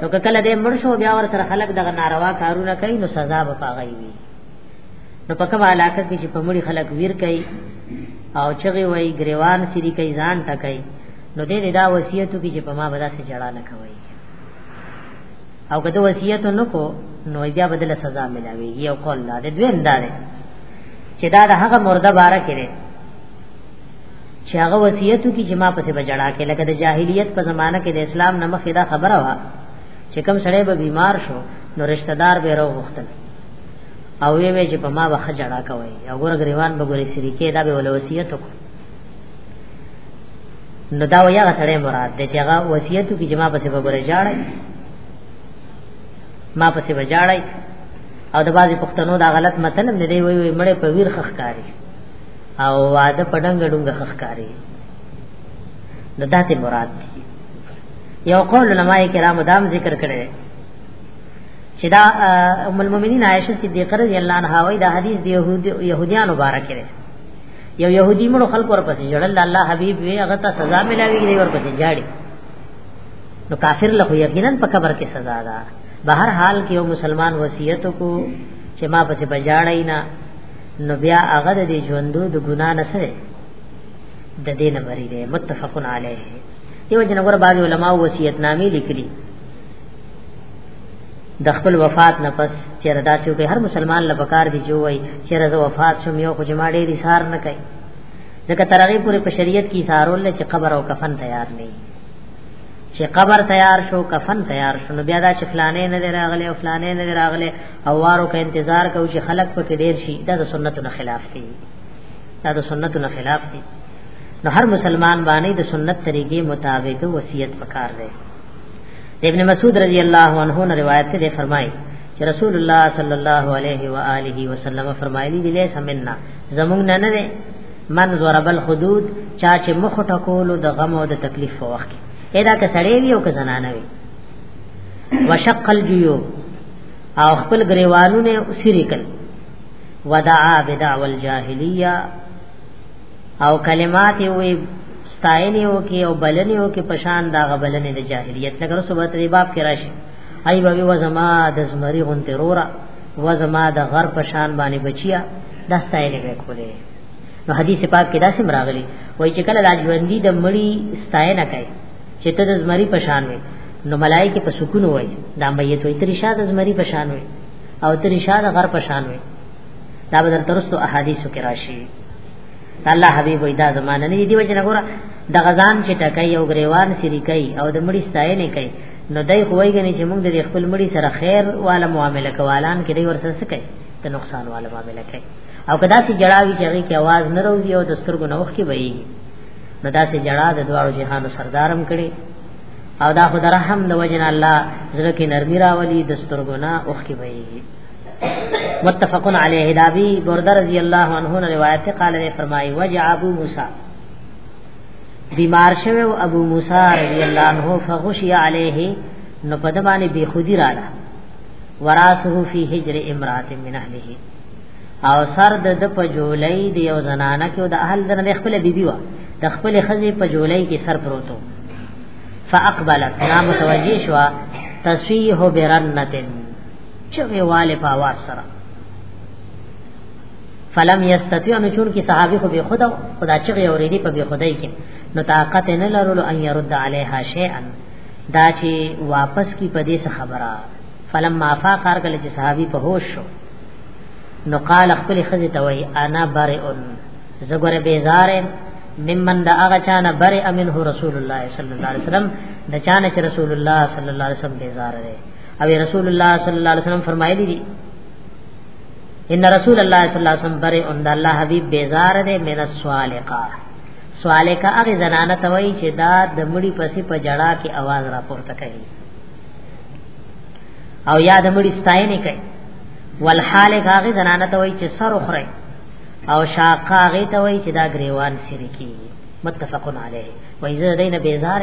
نو کله دې مړ شو بیا ور سره خلک دغه ناروا کارونه کوي نو سزا به پاغي وي نو په کومه علاقه کې چې په مړي خلک ویر کوي او چغې وایي ګریوان سری کوي ځان ټکوي نو دې دا وصیت وکړي چې په ما به داسې جړا نه کوي او کته وصیت نو کو نو بیا بدل سزا ملاوي یو قول دا دې دویم دا دی چې دا د هغه مرده باره کړي چې هغه وصیت وکړي چې ما پسې بجړا کې لکه د جاهلیت په زمانہ کې د اسلام نه مخې دا خبره وا چې کم سړی به بیمار شو نو رشتہ دار به راو وختل او وی وی چې په ما به خجړه کوي او ګور غریوان به ګوري سریکه دا به ول وصیت کو نو دا ویا سره مراد دی چې هغه وصیت کی جما پسې به ګوري جاړي ما پسې به جاړي او د بازي پښتنو دا غلط متن نه دی وی وی مړې په ویر خخکاری او واده پډنګ ډنګ خخکاری د داتې مراد دی یو قول علماء کرام دام ذکر کړي چې دا ام المؤمنین عائشه صدیقه رضی الله عنها وایي دا حدیث د يهوديان مبارک دی یو يهودي مړو خلق ورپسې جړل الله حبيب وي هغه ته سزا ملاوي دی ورپسې جاړي نو کافر له یقینا په قبر کې سزا ده بهر حال کې یو مسلمان وصیت کو چې ما پسې بجاړی نه نو بیا هغه د ژوندو د ګنا نه سره د دې نه مری دی متفقن علیه دیو جن غره باج علماء وصیت نامې لیکلي د خپل وفات نه پس چې ردا شو به هر مسلمان لپاره دی جو وای چې رضا وفات شوم یو خو جما ډېری سار نه کوي ځکه ترغه پورې په شریعت کې سارول چې قبر او کفن تیار نه چې قبر تیار شو کفن تیار شو نو بیا دا چې فلانې نه راغله او فلانې نه راغله او وارو کا انتظار کو چې خلک پکې ډېر شي دا د سنتو نه خلاف دی دا د سنتو نه خلاف دی نو هر مسلمان باندې د سنت طریقې مطابق وصیت وکړ دی ابن مسعود رضی اللہ عنہ نے روایت سے فرمائی کہ رسول اللہ صلی اللہ علیہ وآلہ وسلم فرمائی دی لے سمنا زمون نہ نہ من ضرب الحدود چا چې مخ ټکول د غم او د تکلیف په وخت کې ادا که سړی وي او که زنانه وي وشق الجيوب او خپل غریوانونه سری کړ ودعا بدع والجاهلیه او کلمات وی ستاینه او کې او بلنه او کې پشان دا غبلنه د جاهلیت لکه صبح تری باب کې راشي ای بابي و زما د زمری غون ترورا و زما د غر پشان باندې بچیا دا ستاینه وکولې نو حدیث پاک کې دا سم راغلی وای چې کله راجوندي د مړی ستاینه کوي چې ته د زمری پشان وي نو ملائکه په سکون وای دا مې ته ترشاد زمری پشان وي او ترشاد غر پشان وي دا به در ترستو احادیثو کې راشي الله حبیب وای دا زمانه نه دی وجه نه ګوره د غزان چې ټکای او غریوان سری کوي او د مړي ستاینه کوي نو دای خوای غني چې موږ د خپل مړي سره خیر والا معامله کوالان کې دی ورسره څه کوي ته نقصان والا معامله کوي او کدا سي جړاوي چې هغه کې आवाज نه راوځي او د سترګو نوخ کې وایي نو دا سي جړا د دوارو جهانو سردارم کړي او دا خدای رحم د وجنه الله زړه کې نرمي راولي د سترګو نه اوخ کې وایي متفقن علیه دا ابي برده رضی الله عنه نے روایت ہے قال نے فرمائی وجع ابو موسی بیمار شوه او ابو موسی رضی الله عنه فغشی علیه نو پدمانه بی خودی رااله وراسه فی هجر امرات من اهله او سر د د پجولای دی او زنانه کې د اهل د نه خپل بیبي وا د خپل خزې پجولای کې سر پروتو فاقبلت نام متوجی شوا تسویه برنتن چغه والے په आवाज سره فلم یستطيع نو چون کی صحابي خو به خدا خدا چغه اوریدي په به خدای کې نو طاقت نه لرلو ان يرد عليها شيئا دا چې واپس کی پدې څه خبره فلم ما فاقر کله چې صحابي په هوش شو نو قال خپل خزه ته وای انا برئ زګور بیزار ممن دا هغه چانه برئ منه رسول الله صلی الله علیه وسلم د چانه چې رسول الله صلی الله علیه وسلم بیزار دی او رسول الله صلی الله علیه وسلم فرمایلی دي ان رسول الله صلی الله علیه وسلم بر ان الله حبیب بیزار دے من السوالقا سوالقا هغه زنانه توي چې دا د مړي پسې په جړه کې आवाज را پورته کوي او یا د مړي ستاینه کوي والحال هغه زنانه توي چې سر اخره او شاقا هغه توي چې دا غریوان سری کی متفقن علیه وایزه دینه بیزار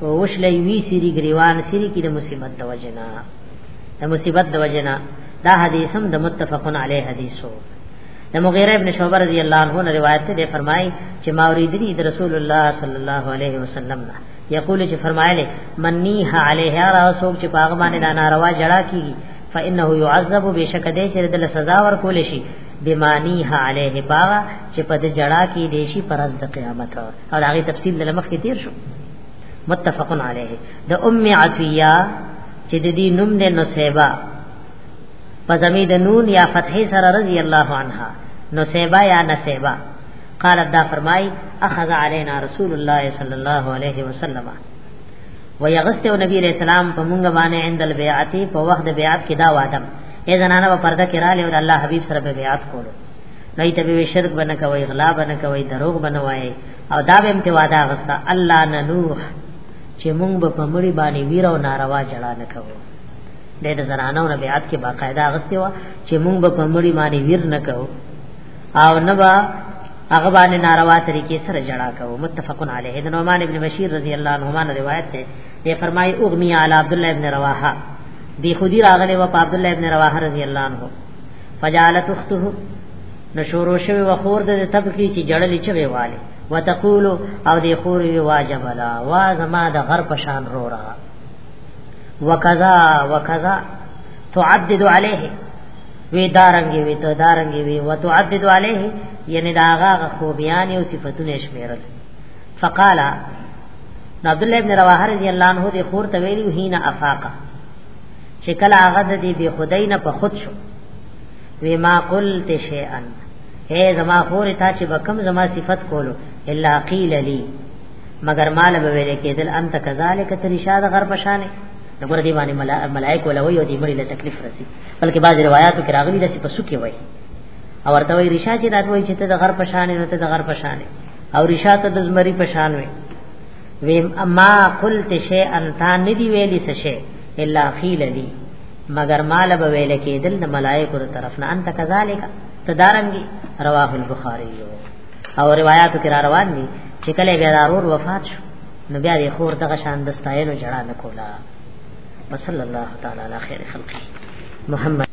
وش لای وی سری گریوان سری کی د مصیبت د وجنا د مصیبت د وجنا دا حدیث هم د متفقن علی حدیثو د مغیره ابن شعبہ رضی الله عنه نے روایت ته فرمای چې ما اوریدلی د رسول الله صلی الله علیه وسلم نه یقول چې فرمایله منی علیها را سوق چې پاغه باندې دا ناروا جړه کیږي فانه يعذب بشک دې چې د سزا ور کول شي بمانیها علیه باغ چې په دې جړه کې دیشي پرز د قیامت او دا غي تفصیل د لمخ کې تیر شو متفقن علیه د ام عطیه چې د دې نوم د نصیبه په زمي د نون یا فتحې سره رضی الله عنها نصیبه یا نصیبه قالت دا فرمای اخذ علينا رسول الله صلى الله عليه وسلم ويغست نبی علیہ السلام په مونږ باندې عند البيعه په وخت بیعت کې دا وادم اے زنانه په پرده کې را لې او الله حبیب سره بیعت کولو دای ته به شرک بنه کوي غلا بنه کوي دروغ بنه وای او دا به امتوادا غستا الله ننوح چې مونږ به په مړی باندې ویر او ناروا جړا نه کوو د دې زنانو نه بیات کې باقاعده غستې و چې مونږ به په مړی باندې ویر نه کوو او نه با هغه باندې ناروا طریقې سره جړا کوو متفقن علیه د نعمان ابن بشیر رضی الله عنهما روایت ده یې فرمایي اغمی علی عبد الله ابن رواحه بی خودی راغله و عبد الله ابن رواحه رضی الله عنه فجعلت اخته نشورو شوی وخور د تبکی چې جړلې چوي والي وتقول او دې خور وی واجب لا وا زما د غر پشان رو را وکذا وکذا تعدد عليه وی دارنګي وی ته دارنګي وی وتعدد عليه یعنی داغه خوبیان او صفاتونه شمیرل فقال عبد الله ابن رواحه رضی الله عنه دې خور ته ویلو هینا افاقه چې کله هغه د دې بی خدای نه په خود شو وی ما قلت شیئا اے زما خور تا چې بکم زما صفت کولو الا قیل لی مگر مال به ویل کېدل انت کذالک ترشاد غر پشانه نګور دی باندې ملائک ولا وی او دی مړي له تکلیف رسی بلکې بعض روایتو کې راغلي د په سکه وای او ورته وی رشا چې رات وای چې ته د غر پشانه نو ته د غر پشانه او رشا ته د زمری پشان وی ویم اما قلت شیئا تا ندی ویلی سشه الا قیل لی مگر مال به ویل کېدل د ملائکو تر طرف نه انت کذالک تدارنګي رواه البخاری او روایتو کې را روان دي چې کله بیا ضرور وفات شو نو بیا د خور دغه شان د ستایلو جړا نه کولا وصلی الله تعالی علی خیر خلقی محمد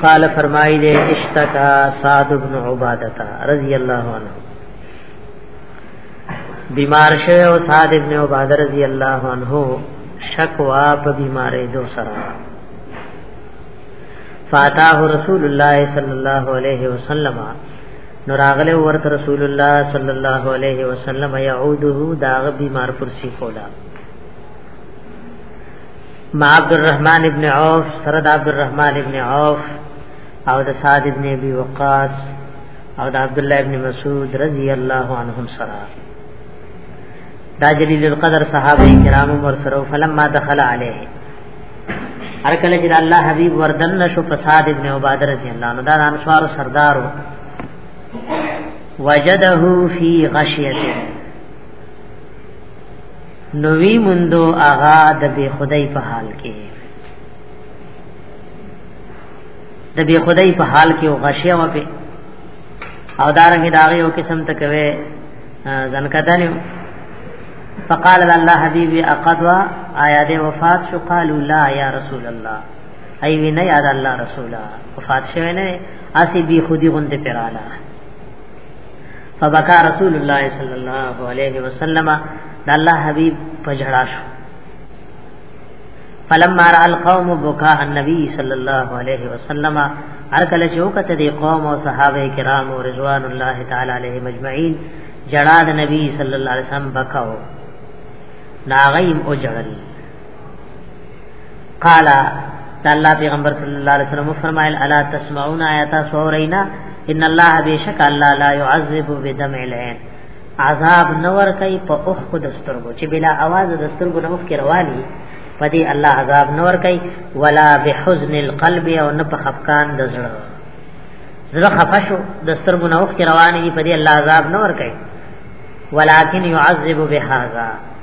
قال فرمائی دے اشتکا سعد بن عبادتا رضی اللہ عنہ بیمار شوه او سعد ابن عباده رضی اللہ عنہ شکوا په بیمارې دو سره فاتاه رسول الله صلی الله علیه وسلم نو راغله ورته رسول الله صلی الله علیه وسلم یعوده داغ بیمار پرسی کولا مع عبد الرحمن ابن عوف سره د عبد الرحمن ابن عوف او د سعد ابن ابي وقاص او د عبد الله ابن مسعود رضی الله عنهم سره دا جلیل القدر صحابه کرام ور سره فلما دخل عليه هر کله چې الله حبيب وردن نشو فساد ابن عباده رضی الله عنه دا انصار سردار وجده فی غشیته نو وی مندو اغا د بی خدای په حال کې د بی خدای په حال کې او غشیا و په او دارنګ داغه یو قسم ته کوي ځن کتل فقال الله حبيبي اقدوا آیا دې وفات شو قالوا لا یا رسول الله ای وی نه یاد الله رسولا وفات شوه نه اسی بی خودی غند پراله فبکا رسول الله صلی الله علیه وسلم د الله حبیب پجړا شو فلما را القوم بکا النبی صلی الله علیه وسلم هر کله چې وکته دی قوم او صحابه کرام او رضوان الله تعالی علیهم اجمعین جړا د نبی صلی الله علیه وسلم بکاو ناغیم او جړل قال دا الله پیغمبر صلی الله علیه وسلم فرمایل الا تسمعون آیات سورینا ان الله بیشک الله لا يعذب بدمع العين عذاب نور کوي په اوخ کو دسترګو چې بلا आवाज دسترګو نه اوخ کې رواني پدې الله عذاب نور کوي ولا بحزن القلب او نه په خفقان د زړه زړه خفشو دسترګو نه اوخ کې رواني پدې الله عذاب نور کوي ولكن يعذب بهذا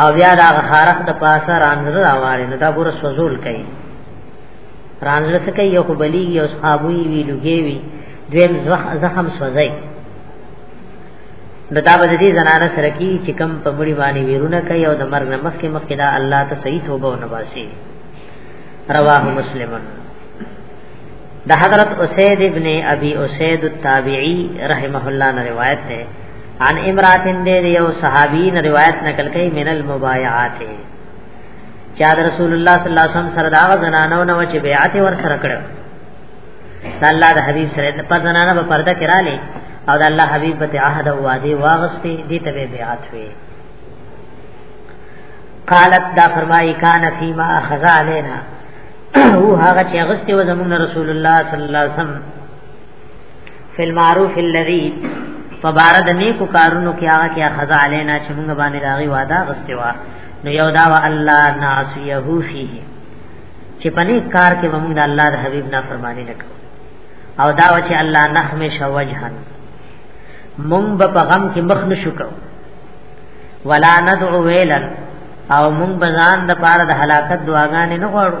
او بیا دا خارق د پاسه رانځل راوړي نو دا ګوره سوزول کوي رانځل څه کوي یو بلی یو صحابوي وی لګي وی دویم زخم سوځي نو دا به دې زنانه سره کی چې کم په مړی باندې ویرونه کوي او د مرګ نه مخکې مخکې دا الله ته صحیح توبه و نباسي رواه مسلمن د حضرت اسید ابن ابي اسید التابعی رحمه الله نه روایت ده عن امراتن دې یو صحابي نه روایت نقل کړي من المبايعات چا د رسول الله صلی الله علیه وسلم سره دا زنانو نو چې بیعت ور سره کړ دا الله د حبیب سره په زنانه په پرده کې را لې او دا الله حبیب په عهد او وعده واغستې دې ته بیعت وې قالت دا فرمایي کان فيما اخذ علينا هو هغه چې غستې و زمون رسول الله صلی الله علیه وسلم فی المعروف الذی فبارد نیکو کارونو کې هغه کې اخذ علینا چې موږ باندې راغی وعده غستوا نو یو دا و الله نعصیه فیه چې پنه کار کې موږ د الله د حبیب نه فرمانی نکو او دا و چې الله نحمه شوجهن مونږ به په غم کې مخ نشو کو ولا ندعو ویلن او مونږ بزان د پاره د هلاکت دعاګانې نه غواړو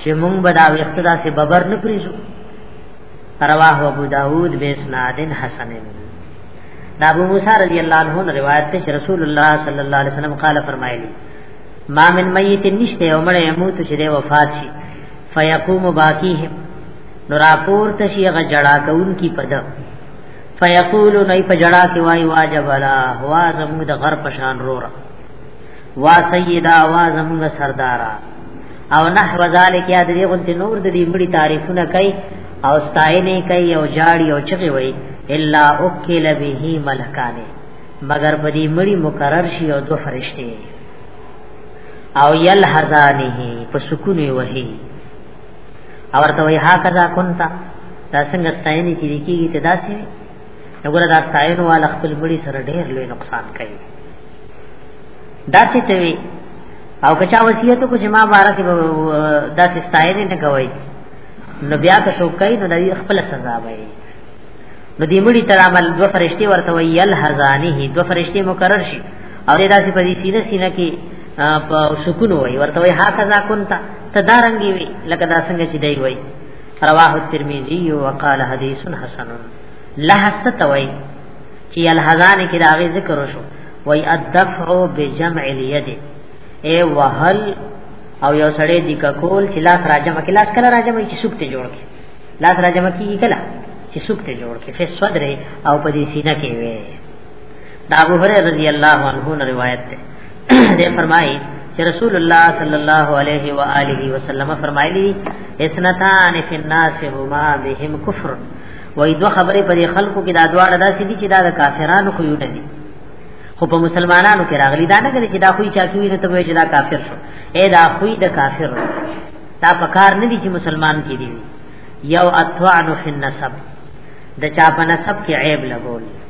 چې مونږ به دا وخت دا سه ببر نه پریزو رواه ابو داود به اسناد حسن دا ابو موسی رضی الله عنه روایت ته رسول الله صلی الله علیه وسلم قال فرمایلی ما من میت نشته او مړ یموت چې د وفات شي فیقوم باقیه نو راپور ته شي غ جڑا کون کی پد فیقول نو په جڑا کې وای واجب لا هوا زموږ د غر پشان رورا وا سیدا وا زموږ سردارا او نحو ذالک یاد دی غنت نور د دې مړي تعریفونه کوي او ستاینه کوي او جاړي او چغي وي الا اوکل به ملکانه مگر په دې مړي مقرر شي او دو فرشته او یل حزانه په سکون وهي او ورته وي هاکذا كنت دا څنګه ستاینه چې کیږي ته داسې وګوره دا ساين وال خپل بړي سره ډېر لوی نقصان کوي دا څه ته وي او کچا وصیت کو جما بارک دا څه ساين نه کوي نو بیا که شو کوي نو د خپل سزا وي نو دې مړي تر عمل دو فرشتي ورته وي يل حزانه دو فرشتي مقرر شي او دا چې په دې سینه سینه کې په سکون وي ورته وي ها کذا كنت تدارنګي وي لکه دا څنګه چې دی وي رواه الترمذی وقال حدیث حسن لحظ توي چې الحزان کې راغی ذکر شو وای الدفع بجمع اليد اے وهل او یو سړی دی کول چې لاس راجم کې لاس کله راجم چې سوک ته جوړ کې لاس راجم کې کله چې سوک ته جوړ کې فسدره او په دې سینه کې وي دا ابو هريره رضی الله عنه نه روایت ده دې فرمایي چې رسول الله صلی الله علیه و آله وسلم فرمایلی اسنتان فی الناس هما بهم کفر وې دوه خبرې پر خلکو کې دا دواړه داسې دي چې دا د کافرانو خو یو نه دي خو په مسلمانانو کې راغلي دا نه کوي چې دا خوې چا کوي ته وایي چې دا کافر شو اے دا خوې د کافر دا پکار نه دي چې مسلمان کې دي یو اطعن فی النسب د چا په نسب کې عیب لګول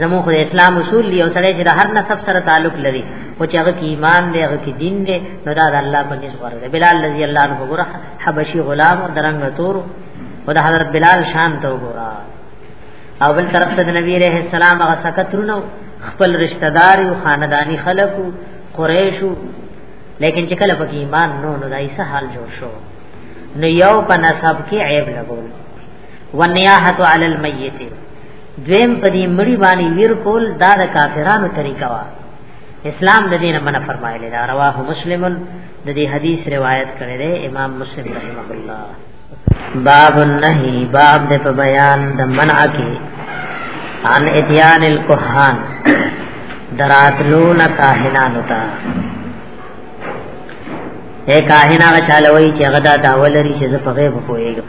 زمو خو اسلام اصول دی او سره چې د هر نسب سره تعلق لري او چې هغه کې ایمان دی هغه کې دین دی نو دا د الله په نسبت ورته بلال رضی الله عنه وګوره حبشي غلام او درنګ تور او د حضرت بلال شان ته وګوره او بل طرف ته د نبی رحم السلام هغه سکترونو خپل رشتہ دار او خاندانی خلکو قریشو لیکن چې کله پکې ایمان نو نو دای څه حال جوړ شو نو یو په نسب کې عیب لګول ونیاحت علی المیت دویم په دې مړی باندې ویر کول دا د کافرانو طریقه وا اسلام د دینه منع فرمایلی دا رواه مسلم د دې حدیث روایت کړی دی امام مسلم رحمه الله باب النهی باب د په بیان د منع کې ان اتیان الکهان دراتلون کاهنان تا اے کاهنا چالوي چې غدا دا ولري چې زه په غیب پوهیږم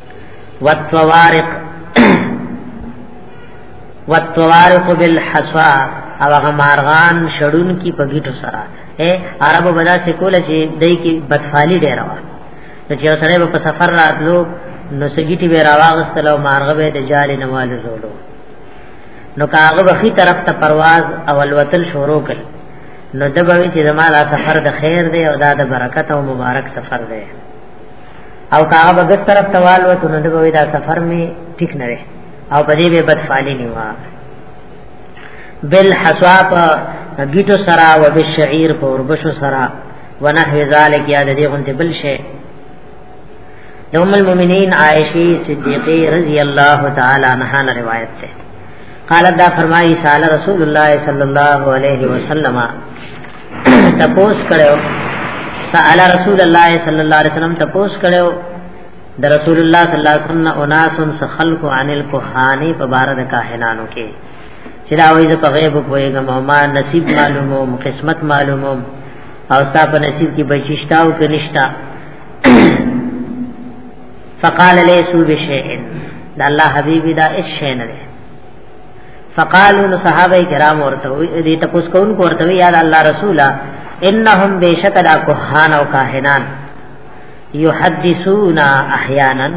والطوارق والطوارق بالحصا او هغه مارغان شړون کی پګیټو سره اے عربو بدا سکول چې دای کی بدفالی ډیر وا نو چې سره په سفر راتلو نو سګیټي به راواغستل او مارغه به د جال نوال زولو نو کاغه بخي طرف ته پرواز او الوتل شروع کړ نو دبوي چې زمال سفر د خیر دی او دا د برکت او مبارک سفر دی او کاغه به ګس طرف توال وته نو دغه دا سفر می ټیک نه او په دې به بد فعالی نیوا بل حساب گیټو سرا و بالشعير په وربشو سرا ونحو ذلك یا د دې غونته بل شي د ام المؤمنین عائشه صدیقه رضی الله تعالی عنها نه روایت ده قالت دا فرمایي سال رسول الله صلی الله علیه وسلم تپوس کړو سأل رسول الله صلی الله علیه وسلم تپوس کړو د رسول الله صلی الله علیه وسلم اناس خلق عن القحانی په بار د کاهنانو کې چې دا وایي په غیب پوهیږم او ما نصیب معلوموم قسمت معلوموم او ستا په نصیب کې بچشتا او کې نشتا فقال ليسوا بشيء دا الله حبيبي دا اس شيء نه فقالو نو صحابه کرام ورته دې تپوس کون کو ورته یا الله رسولا انهم بشک دا کوهان او کاهنان یحدثون احیانا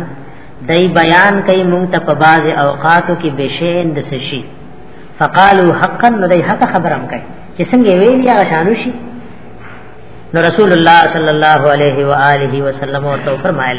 دای بیان کوي مونږ ته په بعض اوقاتو کې بشین د سشي فقالو حقا نو دای حق خبرم کوي چې څنګه ویلی هغه شانو شي نو رسول الله صلی الله علیه و آله وسلم ورته فرمایل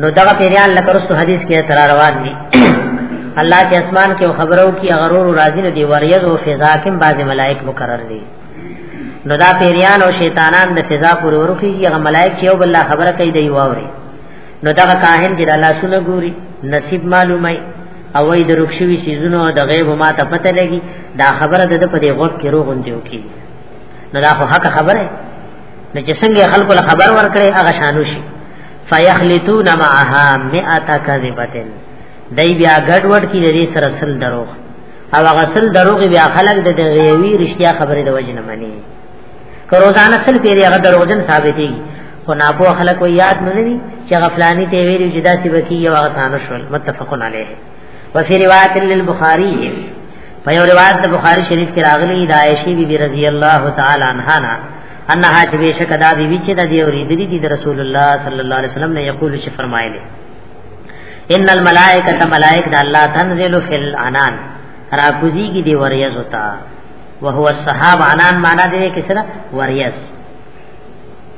نو دغه پیران لکه رسو حدیث کې تر روان دي الله چې اسمان کې خبرو کې غرور راځي نو دی وریز او فضا کې بعض ملائک مقرر دي نو دا پیران او شیطانان د فضا پر ورخي هغه ملائک چې یو بل خبره کوي دی واوري نو دغه کاهن چې الله سونه ګوري نصیب معلومه او وای د رخصوي سيزونو د غیب ما ته پته لګي دا خبره د په دې غوږ کې روغون دی وکي نو دا خو حق خبره نو چې څنګه خلکو له خبر ورکړي هغه شانو شي فیخلتون معها مئات کذبتن دای بیا ګډ وډ کی دې سره سل دروغ او هغه سل دروغ بیا خلک د غیوی رښتیا خبره د وجه نه مني که روزانه سل پیری هغه دروغجن ثابتېږي خو ناپوه خلک یاد نه لري چې غفلانی ته ویلي چې داسې وکی یو هغه ثانه شول متفقون علیه وفي روایت للبخاری په یو روایت د بخاری شریف کې راغلی د عائشې بیبي رضی الله تعالی عنها نه انها چې بشک دا بیبي چې د دې اوریدلې دي د رسول الله صلی الله علیه وسلم نه یقول چې فرمایلی ان الملائکه ملائک د الله تنزل فی الانان را کوزی کی دی وریز ہوتا وهو الصحاب انان معنا دی کې سره وریز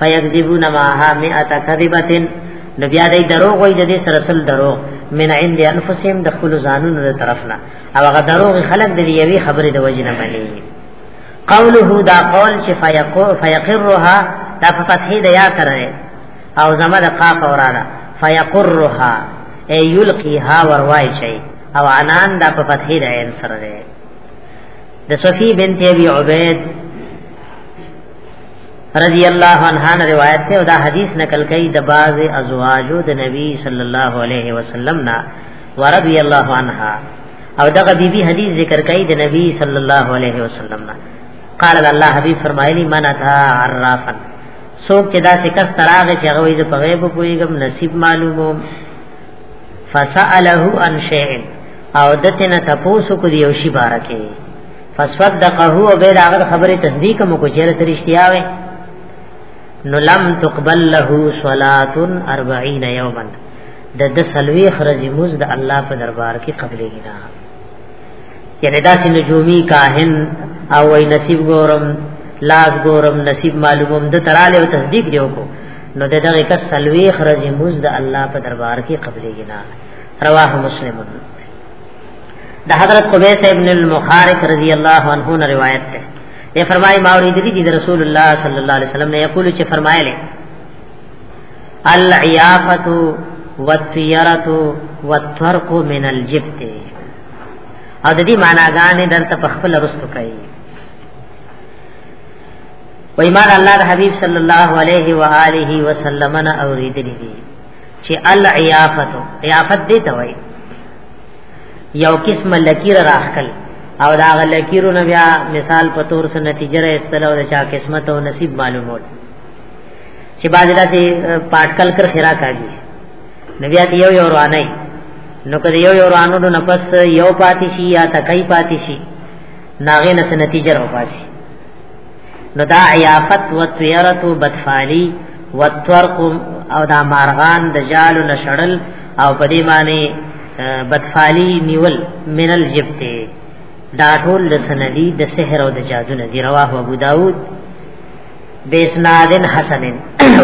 فیکذبون معها 100 کذبه نو بیا دې دروغ وای د دې سره سل دروغ من عند انفسهم د خپل ځانونو تر طرفنا او هغه دروغ خلق د یوې خبرې د وجه نه بني قوله دا قول چې فیقو فیقرها دا په فتحې د یا سره او زما د قاف اوراله فیقرها ای یلقیها وروای شي او انان دا په فتحې د عین سره ده د صفی بنت ابي عبید رضی الله عنها روایت ته دا حدیث نقل کړي د باز ازواجو د نبی صلی الله علیه وسلم نا ورضی الله عنها او دغه بیبي حدیث ذکر کړي د نبی صلی الله علیه وسلم نا قال الله حبیب فرمایلی من اتا عرافا سوک چې دا څه کس تراغه چې هغه یې په غیب کویګم نصیب معلومو فسأله عن شیء او دته نه تاسو کو دی او شی بارکه فصدقه او به دا غد خبره تصدیق مو کو چیرې ترشتیا وې نو لم تقبل له صلاه 40 یوما د د سلوي خرج موز د الله په دربار کې قبلې نه یعنی دا چې نجومی کاهن او وی نصیب ګورم لاس ګورم نصیب معلومم د تراله او تصدیق دیو کو نو دغه کس سلوي خرج موز د الله په دربار کې قبلې نه رواه مسلمون د حضرت قبیس ابن المخارق رضی الله عنه نے روایت ہے یہ فرمائی ماوری دی دی رسول اللہ صلی اللہ علیہ وسلم نے یقول چ فرمائے لے العیافۃ والطیرۃ والترق من الجبت او د دې معناګانې درته په خپل رستو کوي و ایمان الله د حبیب صلی الله علیه و آله وسلم نه اوریدلې دي چې العیافت عیافت دې ته وایي یو قسم لکیر راخل او دا غ لکیرو نه بیا مثال په تور سره نتیجه را استلو د چا قسمت او نصیب معلومول چې باز داسې پاټکل کر خیرا کاږي نبی ات یو یو روانه نو کله یو یو روانو نو نفس یو پاتې شي یا تکای پاتې شي ناغه نس نتیجه را پاتې نو دا عیافت و طیرت و بدفالی و طرق او دا مارغان د جالو نشړل او په دې باندې بدفالی نیول من الجبت دا ټول د سندی د سحر او د جادو نه دی رواه ابو داود بیسنادن حسن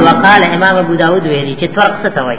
وقال امام ابو داود ویلی چې طرق څه توي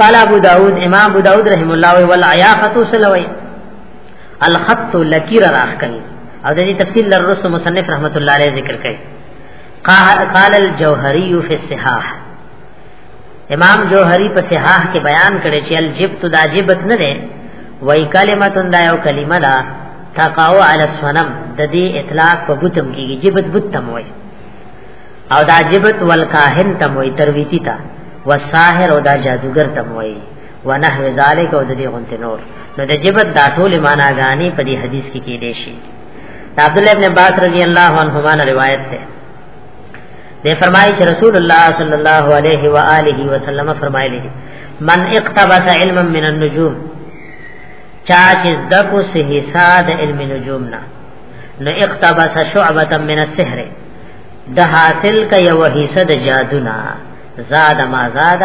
قال ابو داود امام ابو داود رحم الله وی والعیافه سلوی الخط لکیر راخکل او د دې تفصیل لرس مصنف رحمت الله علیه ذکر کړي قال الجوهری فی الصحاح امام جوهری په صحاح کې بیان کړي چې الجبت دا جبت نه ده وای کلمه دا یو کلمه ده تقاو علی الصنم د دې اطلاق په بوتم کېږي جبت بوتم وای او دا جبت والکاهن تموي ترویتی تا والساحر او دا جادوګر تموي ونحو ذالک او د دې غنته نور نو د جبت دا ټول معنا غانی په دې حدیث کې کې دي شي عبد الله ابن عباس رضی الله عنهما روایت ده دے فرمائی چې رسول الله صلی الله علیه و آله وسلم فرمایلی دي من اقتبس علما من النجوم چا چې دکو سه حساب علم نجوم نه نو اقتبس شعبه من السحر د حاصل ک یو حصہ د جادونا زاد ما زاد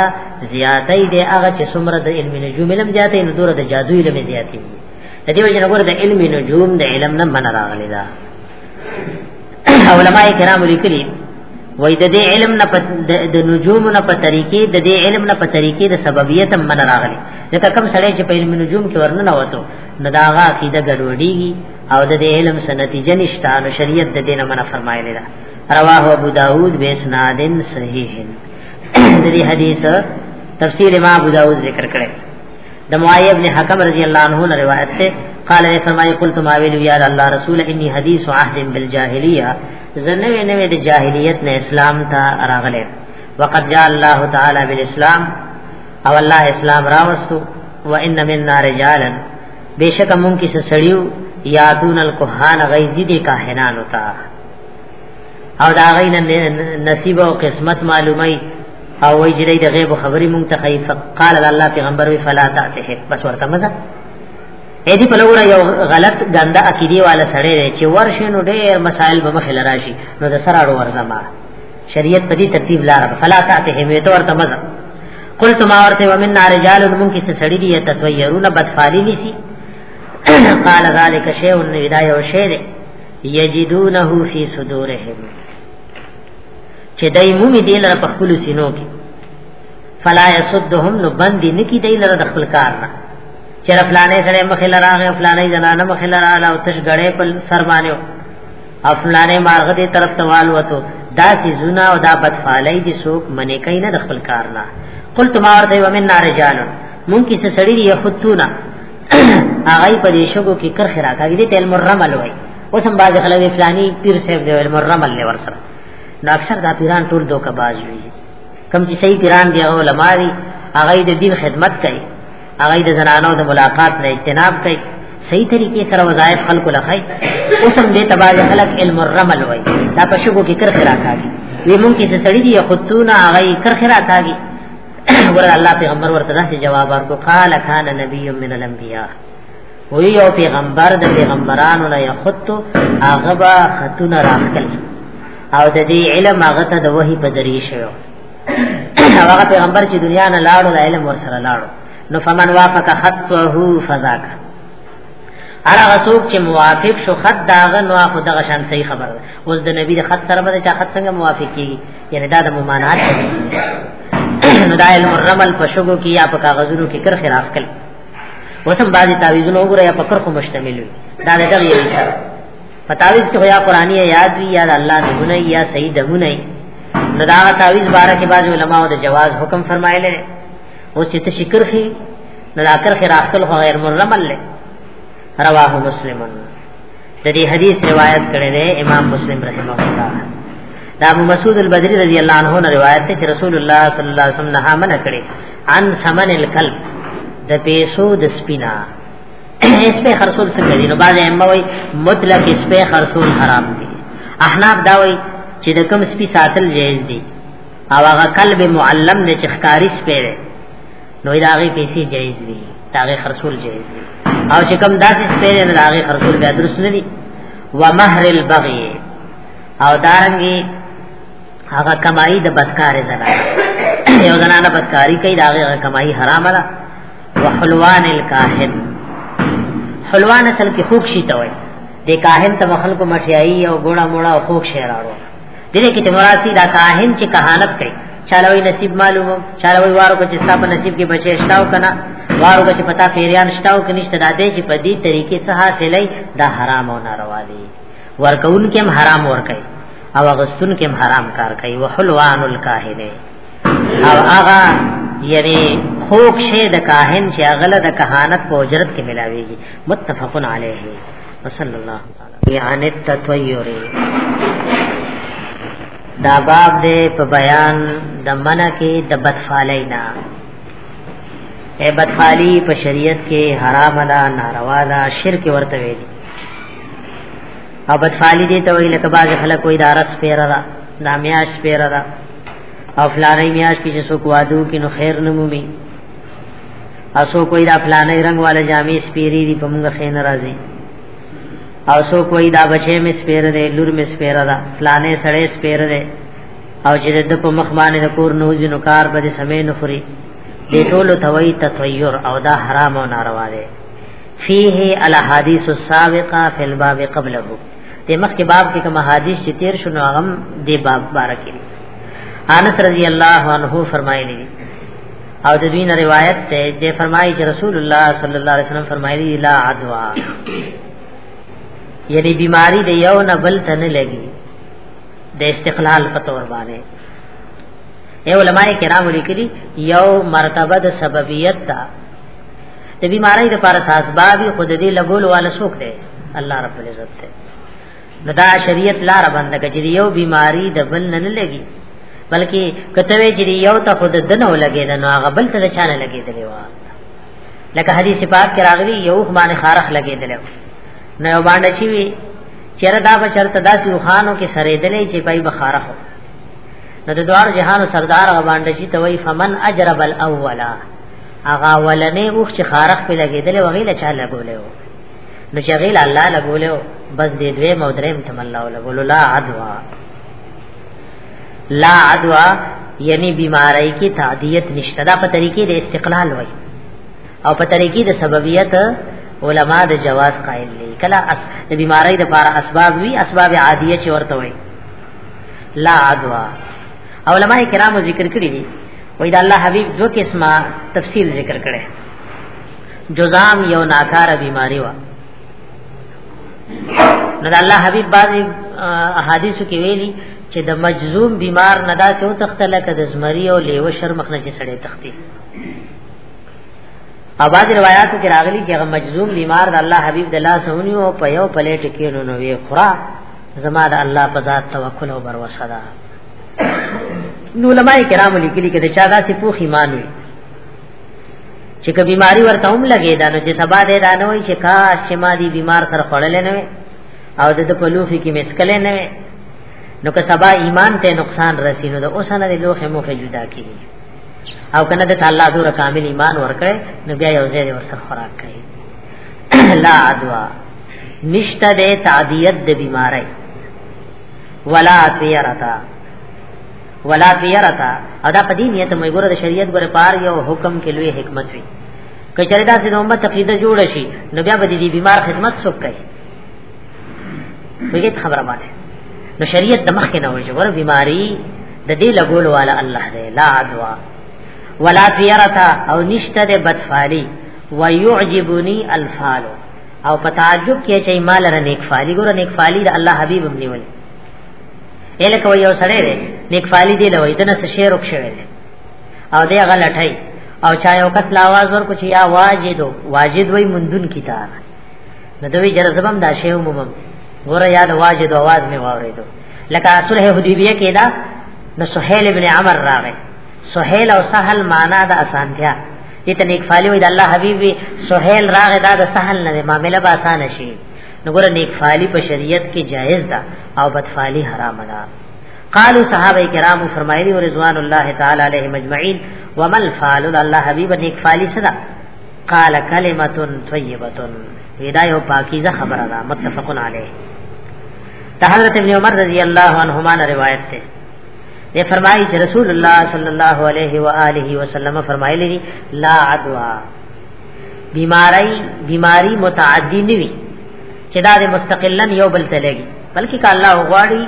زیاتې د هغه چې څومره د علم نجوم علم زیاتې نو دوره د جادو علم زیاتې د دې وجه نګور د علم نجوم د علم نه من راغلی دا علماء کرام لیکلي وای د دې علم نه د نجوم نه په طریقې د دې علم نه په طریقې د سببیت من راغلی ځکه کم سړی چې په علم نجوم کې ورننه وته نو دا هغه عقیده ګډوډیږي او د دې علم سنتی جنشتا نو شریعت د دینه منه فرمایلی دا رواه ابو داود به اسناد صحیح د دې حدیث تفسیر امام ابو داود ذکر کړی د معاویه ابن حکم رضی الله عنه نے روایت سے قال نے فرمایا قلت ما ویل یا اللہ رسول انی حدیث عهد بالجاہلیہ زنوی نوی د جاہلیت نے اسلام تا راغلے وقد جاء الله تعالی بالاسلام او الله اسلام راوستو وان من رجالا بیشک مونږ کې سړیو یادون الکهان غیزی دی کاهنان وتا او دا غین نصیب او قسمت معلومای او وی جدی د غیب خبرې مونږ ته خیف قال الله پیغمبر وی فلا تاته بس ورته مزه اې دې په لور یو غلط ګنده عقیده والا سره چې ورشنو ډېر مسائل به مخ لراشي نو د سره ورزما شریعت په دې ترتیب لار فلا تاته همیته ورته مزه قلت ما ورته ومن رجال من کی سړی دی تطیرون بدفالی نسی قال ذلك شيء ودا یو شی دی یجدونه فی صدورهم چې دای مومي دی لره په خپل سینو کې فلا يسدهم نو بندي نکی دی لره د خپل کار نه چر فلانه سره مخه لراغه فلانه زنانه مخه لراله او تش غړې په سر باندې افلانه مارغه دې طرف ته والوتو دا چې زنا او دا بدفعلی دي څوک منې کوي نه د خپل کار نه قلت ما ورته ومن نارجال مونږ کې څه سړی دی خودونه هغه په دې شګو کې کرخ راکاږي دې تل مرمل وای اوس هم باز خلک فلانی پیر صاحب دی ول مرمل له ور سره نو اکثر دا پیران ټول دوکه باز وي کم چې صحیح پیران دی علماء دي هغه د دین خدمت کوي هغه د زنانو د ملاقات نه اجتناب کوي صحیح طریقې سره وظایف خلق لخی اوس هم دې تباج خلق علم الرمل وای دا په شګو کې کرخ راکاږي وی مونږ کې سړی دی خودونه هغه کرخ راکاږي ور الله پیغمبر ورته داسې جواب ورکړ قال کان نبی من الانبیاء وی یو پیغمبر د پیغمبرانو نه یخط هغه با خطونه راخل او د دې علم هغه ته د وਹੀ په ذریعہ شوی هغه پیغمبر چې دنیا نه لاړو د علم ور سره لاړو نو فمن وافق خطه فذاک هر هغه څوک چې موافق شو خط داغه نو خو دغه شان صحیح خبر ده اوس د نبی د خط سره به چې خط څنګه موافق کیږي یعنی دا د ممانعت نو دا علم الرمل په شګو کې یا په کاغذونو کې کر خلاف کړ وسم بعضی تعویذونه وګوره یا په کر خو مشتمل وي دا دغه یو اشاره فتاویز کې یا قرآنی یاد وی یا الله د ګنې یا صحیح د ګنې نو دا تعویز بارے کې بعض علماء د جواز حکم فرمایل دي او چې ته شکر خي نو دا کر خرافتل خو غیر مرمم له رواه مسلمون د دې حدیث روایت کړی دی امام مسلم رحمه الله دا ابو مسعود البدری رضی الله عنه نه روایت ده چې رسول الله صلی الله علیه وسلم نه منع کړی ان ثمن الکلب د پیسو د سپینا اسپه خرصول څنګه دي نو بعد ائمه وای مطلق اسپه خرصول حرام دي احناف دا وای چې د کوم سپي ساتل جایز دي او هغه قلب معلم نه چې ښکاری سپي دی نو دا هغه پیسې جایز دي دا هغه خرصول جایز دي او چې کوم داسې سپي دی نو دا هغه خرصول بیا درست نه دي ومهر البغي او دارنګي هغه کمایي د بدکار زنانه یو زنانه بدکاری کوي دا هغه کمایي حرام ده وحلوان الکاهن حلوان اصل کې خوک شي ته وای د کاهن ته خلکو مټیایي او ګوړه موړه او خوک شي راړو دغه کې تمراتی دا کاهن چې کهانت کوي چالوي نصیب معلومو چالوي وارو کې چې صاحب نصیب کې بچي شتاو کنه وارو کې پتا پیریان شتاو کې نشته دا دې چې په دې طریقې څخه حاصلې دا حرام او ناروا دي ورکون کې هم حرام ورکړي او غستون کې هم حرام کار کوي وحلوان الکاهنه او هغه یعنی خوک شه د کاهن چې اغله د کهانت په اجرت کې ملاويږي متفقن علیه وصلی الله تعالی عن التطیر دا باب دې په بیان د منع کې د بدفعلی نه اے بدفعلی په شریعت کې حرام ده ناروا ده شرک ورته ویلي او بدفعلی دې ته ویل کبا خلک کوئی دارت پیرا دا میاش پیرا دا او فلانه میاش کې چې څوک وادو کې نو خیر نه مومي اسو کوئی دا فلانه رنگ والا جامې سپيري دي په موږ خې ناراضي او سو کوئی دا بچې مې سپیر دي لور مې سپیر ده فلانه سړې سپیر دي او چې د په مخ باندې د کور نو جنو کار به سمې نه خوري دې ټولو توي تطير او دا حرام او ناروا دي فيه الاحاديث السابقه في الباب قبله د مخکې باب کې کوم حدیث چې تیر شو نو هغه د باب بارک دی انس رضی الله عنه فرمایلی او د دوی روایت ته چې فرمایي چې رسول الله صلی الله علیه وسلم فرمایلی لا عدوا یعنی بیماری د یو نه بل ته نه لګي د استقلال په تور باندې اے علماء کرام لیکلي یو مرتبه د سببیت ده د بیماری د پاره اسباب خود دې لګول والا څوک دی الله رب العزت ته دا شریعت لار باندې چې یو بیماری د بل نه لګي بلکې کته وی چې یو ته خود دنه لګي دا نو هغه بل ته چانه لګي دی وا لکه حدیث پاک کې راغلی یو باندې خارخ لګي دی نو یو باندې چې وی چیرې دا به چرته داسې وخانو کې سره دلې چې پای بخارخ نو د دوار جهان سردار هغه باندې چې توي فمن اجرب الاولا هغه ولنې اوخ چې خارخ په لګي دی وغیله چا لګولې وو نو چې غیل الله لګولیو بس دې دوی مو دریم تم الله لګولو لا عدوا لا عدوا یعنی بیماری کی تعدیت نشته دا په طریقې د استقلال وای او په طریقې د سببیت علما د جواز قائل دي کله د بیماری د لپاره اسباب وی اسباب عادیه چې ورته وای لا عدوا علماء کرامو ذکر کړی دي وای دا الله حبیب دو قسمه تفصیل ذکر کړي جزام یو ناکار بیماری و نو د الله حبیب باندې احادیث کې ویلي چې د مجزوم بیمار نه دا څو تخته لکه د زمری او لیو شرمخ نه چې سړی تختی اواز روایتو کې راغلي چې هغه مجزوم بیمار د الله حبیب د لاس ونیو په یو پلیټ کې نو نو وی خورا زما د الله په ذات توکل او بر وسدا نو علماء کرام لیکلي کې دا چا داسې پوخ ایمان وي چې که بیماری ورته هم لګی دا نو چې سبا دې دا نه وي چې کاش چې ما دې بیمار سره خړل نه وي او د په لوخي کې مسکل نه وي نو که سبا ایمان ته نقصان رسی نو د اوسنه د لوخه مخه جدا کیږي او کنه د تعالی دور کامل ایمان ورکړي نو بیا یو ځای ورسره خوراک کوي لا ادوا نشته د تعدیت د بیماری ولا تیرتا ولا فیرتا او دا په دې نیت مې ګوره د شریعت ګوره پار یو حکم کې لوی حکمت وي کچره دا سید امت عقیده جوړ شي نو بیا به دې بیمار خدمت څوک کوي وګت خبره باندې نو شریعت د مخ کې نه وځي ګوره بیماری د دې لګول والا الله دې لا عدوا ولا فیرتا او نشته د بدفالی ويعجبني الفال او په تعجب کې چې مال رنیک فالی ګوره نیک فالی د الله حبیب هم نیول اله کوي یو سره دی نیک فالی دی لوي دنه څه شعر وکړي او دی غلټای او چا یو کس لا आवाज ورکو چې یا واجد واجد وای مندون کیتار نو دوی جرزبم دا شی ومم ګوره یاد واجد आवाज می واوریدو لکه صلح حدیبیه کې دا نو سهیل ابن عمر راغی سهیل او سهل معنا د اسانتیا دې ته نیک فالی وای د الله حبیب سهیل راغی دا د سهل نه معاملې به اسانه شي نګور نیک فعالی په شریعت کې جایز ده او بد فعالی حرام ده قالو صحابه کرام فرمایلی او رضوان الله تعالی علیهم اجمعین ومل فعل الله حبیب نیک فعالی صدا قال کلمه طیبه ودا یو پاکیزه خبره ده متفق علیه ته حضرت ابن عمر رضی الله عنهما روایت ده یہ فرمائی چې رسول الله صلی الله علیه و آله وسلم فرمایلی لا عدوا بیماری بیماری متعدی نوی چې دا د مستقلا یو بل ته لګي بلکې که الله غواړي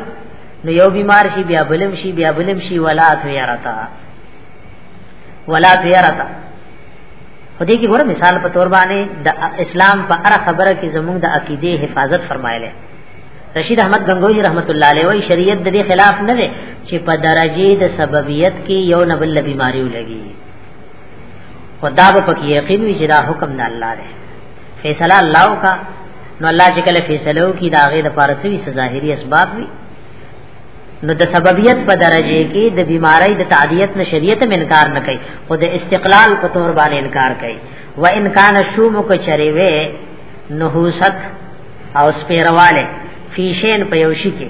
نو یو بیمار شي بیا بلم شي بیا بلم شي ولا تیرتا ولا تیرتا خو دې کې ګوره مثال په تور باندې د اسلام په اړه خبره کې زموږ د عقیده حفاظت فرمایله رشید احمد گنگوی رحمت الله علیه وی شریعت د دې خلاف نه دی چې په درجه د سببیت کې یو نه بل بیماری ولګي خدا به پکې یقین وي چې دا حکم د الله دی فیصله الله وکا نو الله چې کله فیصله وکي دا غي د پاره سوي ظاهري اسباب وي نو د سببیت په درجه کې د بیماری د تعدیت نه شریعت من انکار نه کوي او د استقلال په تور باندې انکار کوي و ان کان شوم کو چری وې نحوست او سپیرواله فیشین په یوشي کې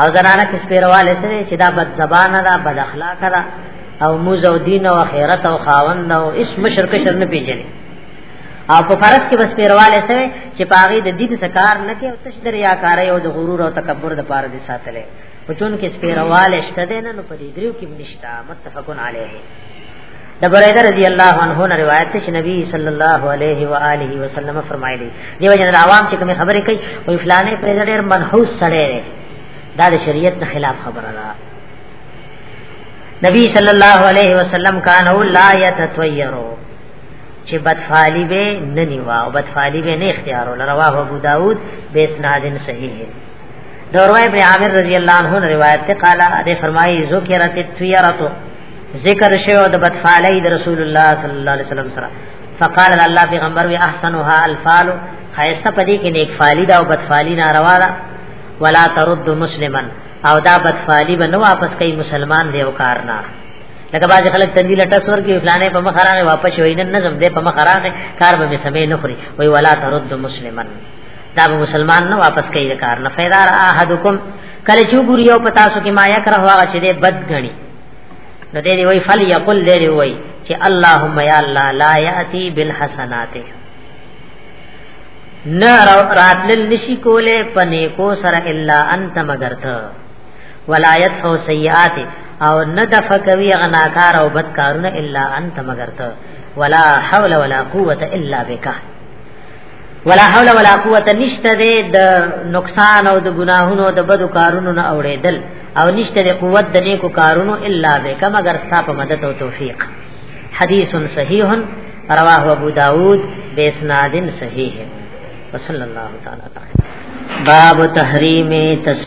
او زنانه کې سپیرواله سره چې دا بد زبانه ده بد اخلاق ده او موز او دین او خیرت او خاوند او اس مشر کشر نه پیژني او په فرض کې بس پیرواله سره چې پاغي د دین سکار نه کې او تشدر یا کار او د غرور او تکبر د پاره دي ساتلې په چون کې سپیرواله شته نه نو په دې دریو کې نشتا متفقن علیه د برید رضی الله عنه نه روایت چې نبی صلی الله علیه و آله وسلم فرمایلی دیو جن عوام چې کوم خبرې کوي وی فلانه پر ډېر منحوس سره دی دا د شریعت نه خلاف خبره ده نبی صلی الله علیه وسلم کان او لا یتطیرو چې بدفعلی به نه نیوا او بدفعلی به نه اختیارو رواه ابو داود به اسناد صحیح ہے دوروا ابن عامر رضی اللہ عنہ روایت تے قال دے فرمائی ذکرت الطیرۃ ذکر شوی د بدفعلی د رسول الله صلی الله علیه وسلم سره فقال الله پیغمبر وی احسنها الفال خیسته پدې کې نیک فالی دا او بدفعلی ناروا ده ولا ترد مسلمن او دا بدفعلی به نو واپس کوي مسلمان دی او کار نه لکه باز خلک تندیل ټس ور کې فلانه په مخ راغی واپس وای نه نظم دې په مخ راغی کار به سمې نه خوري وای ولا ترد مسلمن دا به مسلمان نه واپس کوي کار نه فیدار احدکم کله چې ګور یو پتا سو کې ما یکره هوا چې دې بد غني نو دې دی وای فل یقل دې دی وای چې اللهم یا الله لا یاتی بالحسنات نه راتل نشی کوله پنه کو سره الا انت مگر ته ولایت او سیئات او نه د فکوی غناکار او بدکارونه الا انت مگر ته ولا حول ولا قوت الا بک ولا حول ولا قوت نشته دې د نقصان او د ګناهونو د بدو کارونو نه اوړېدل او نشته دې قوت د نیکو کارونو الا به کما ګر ستا په مدد او توفیق حدیث صحیح رواه ابو داود بیسناد صحیح وصلی الله تعالی باب تحریم تس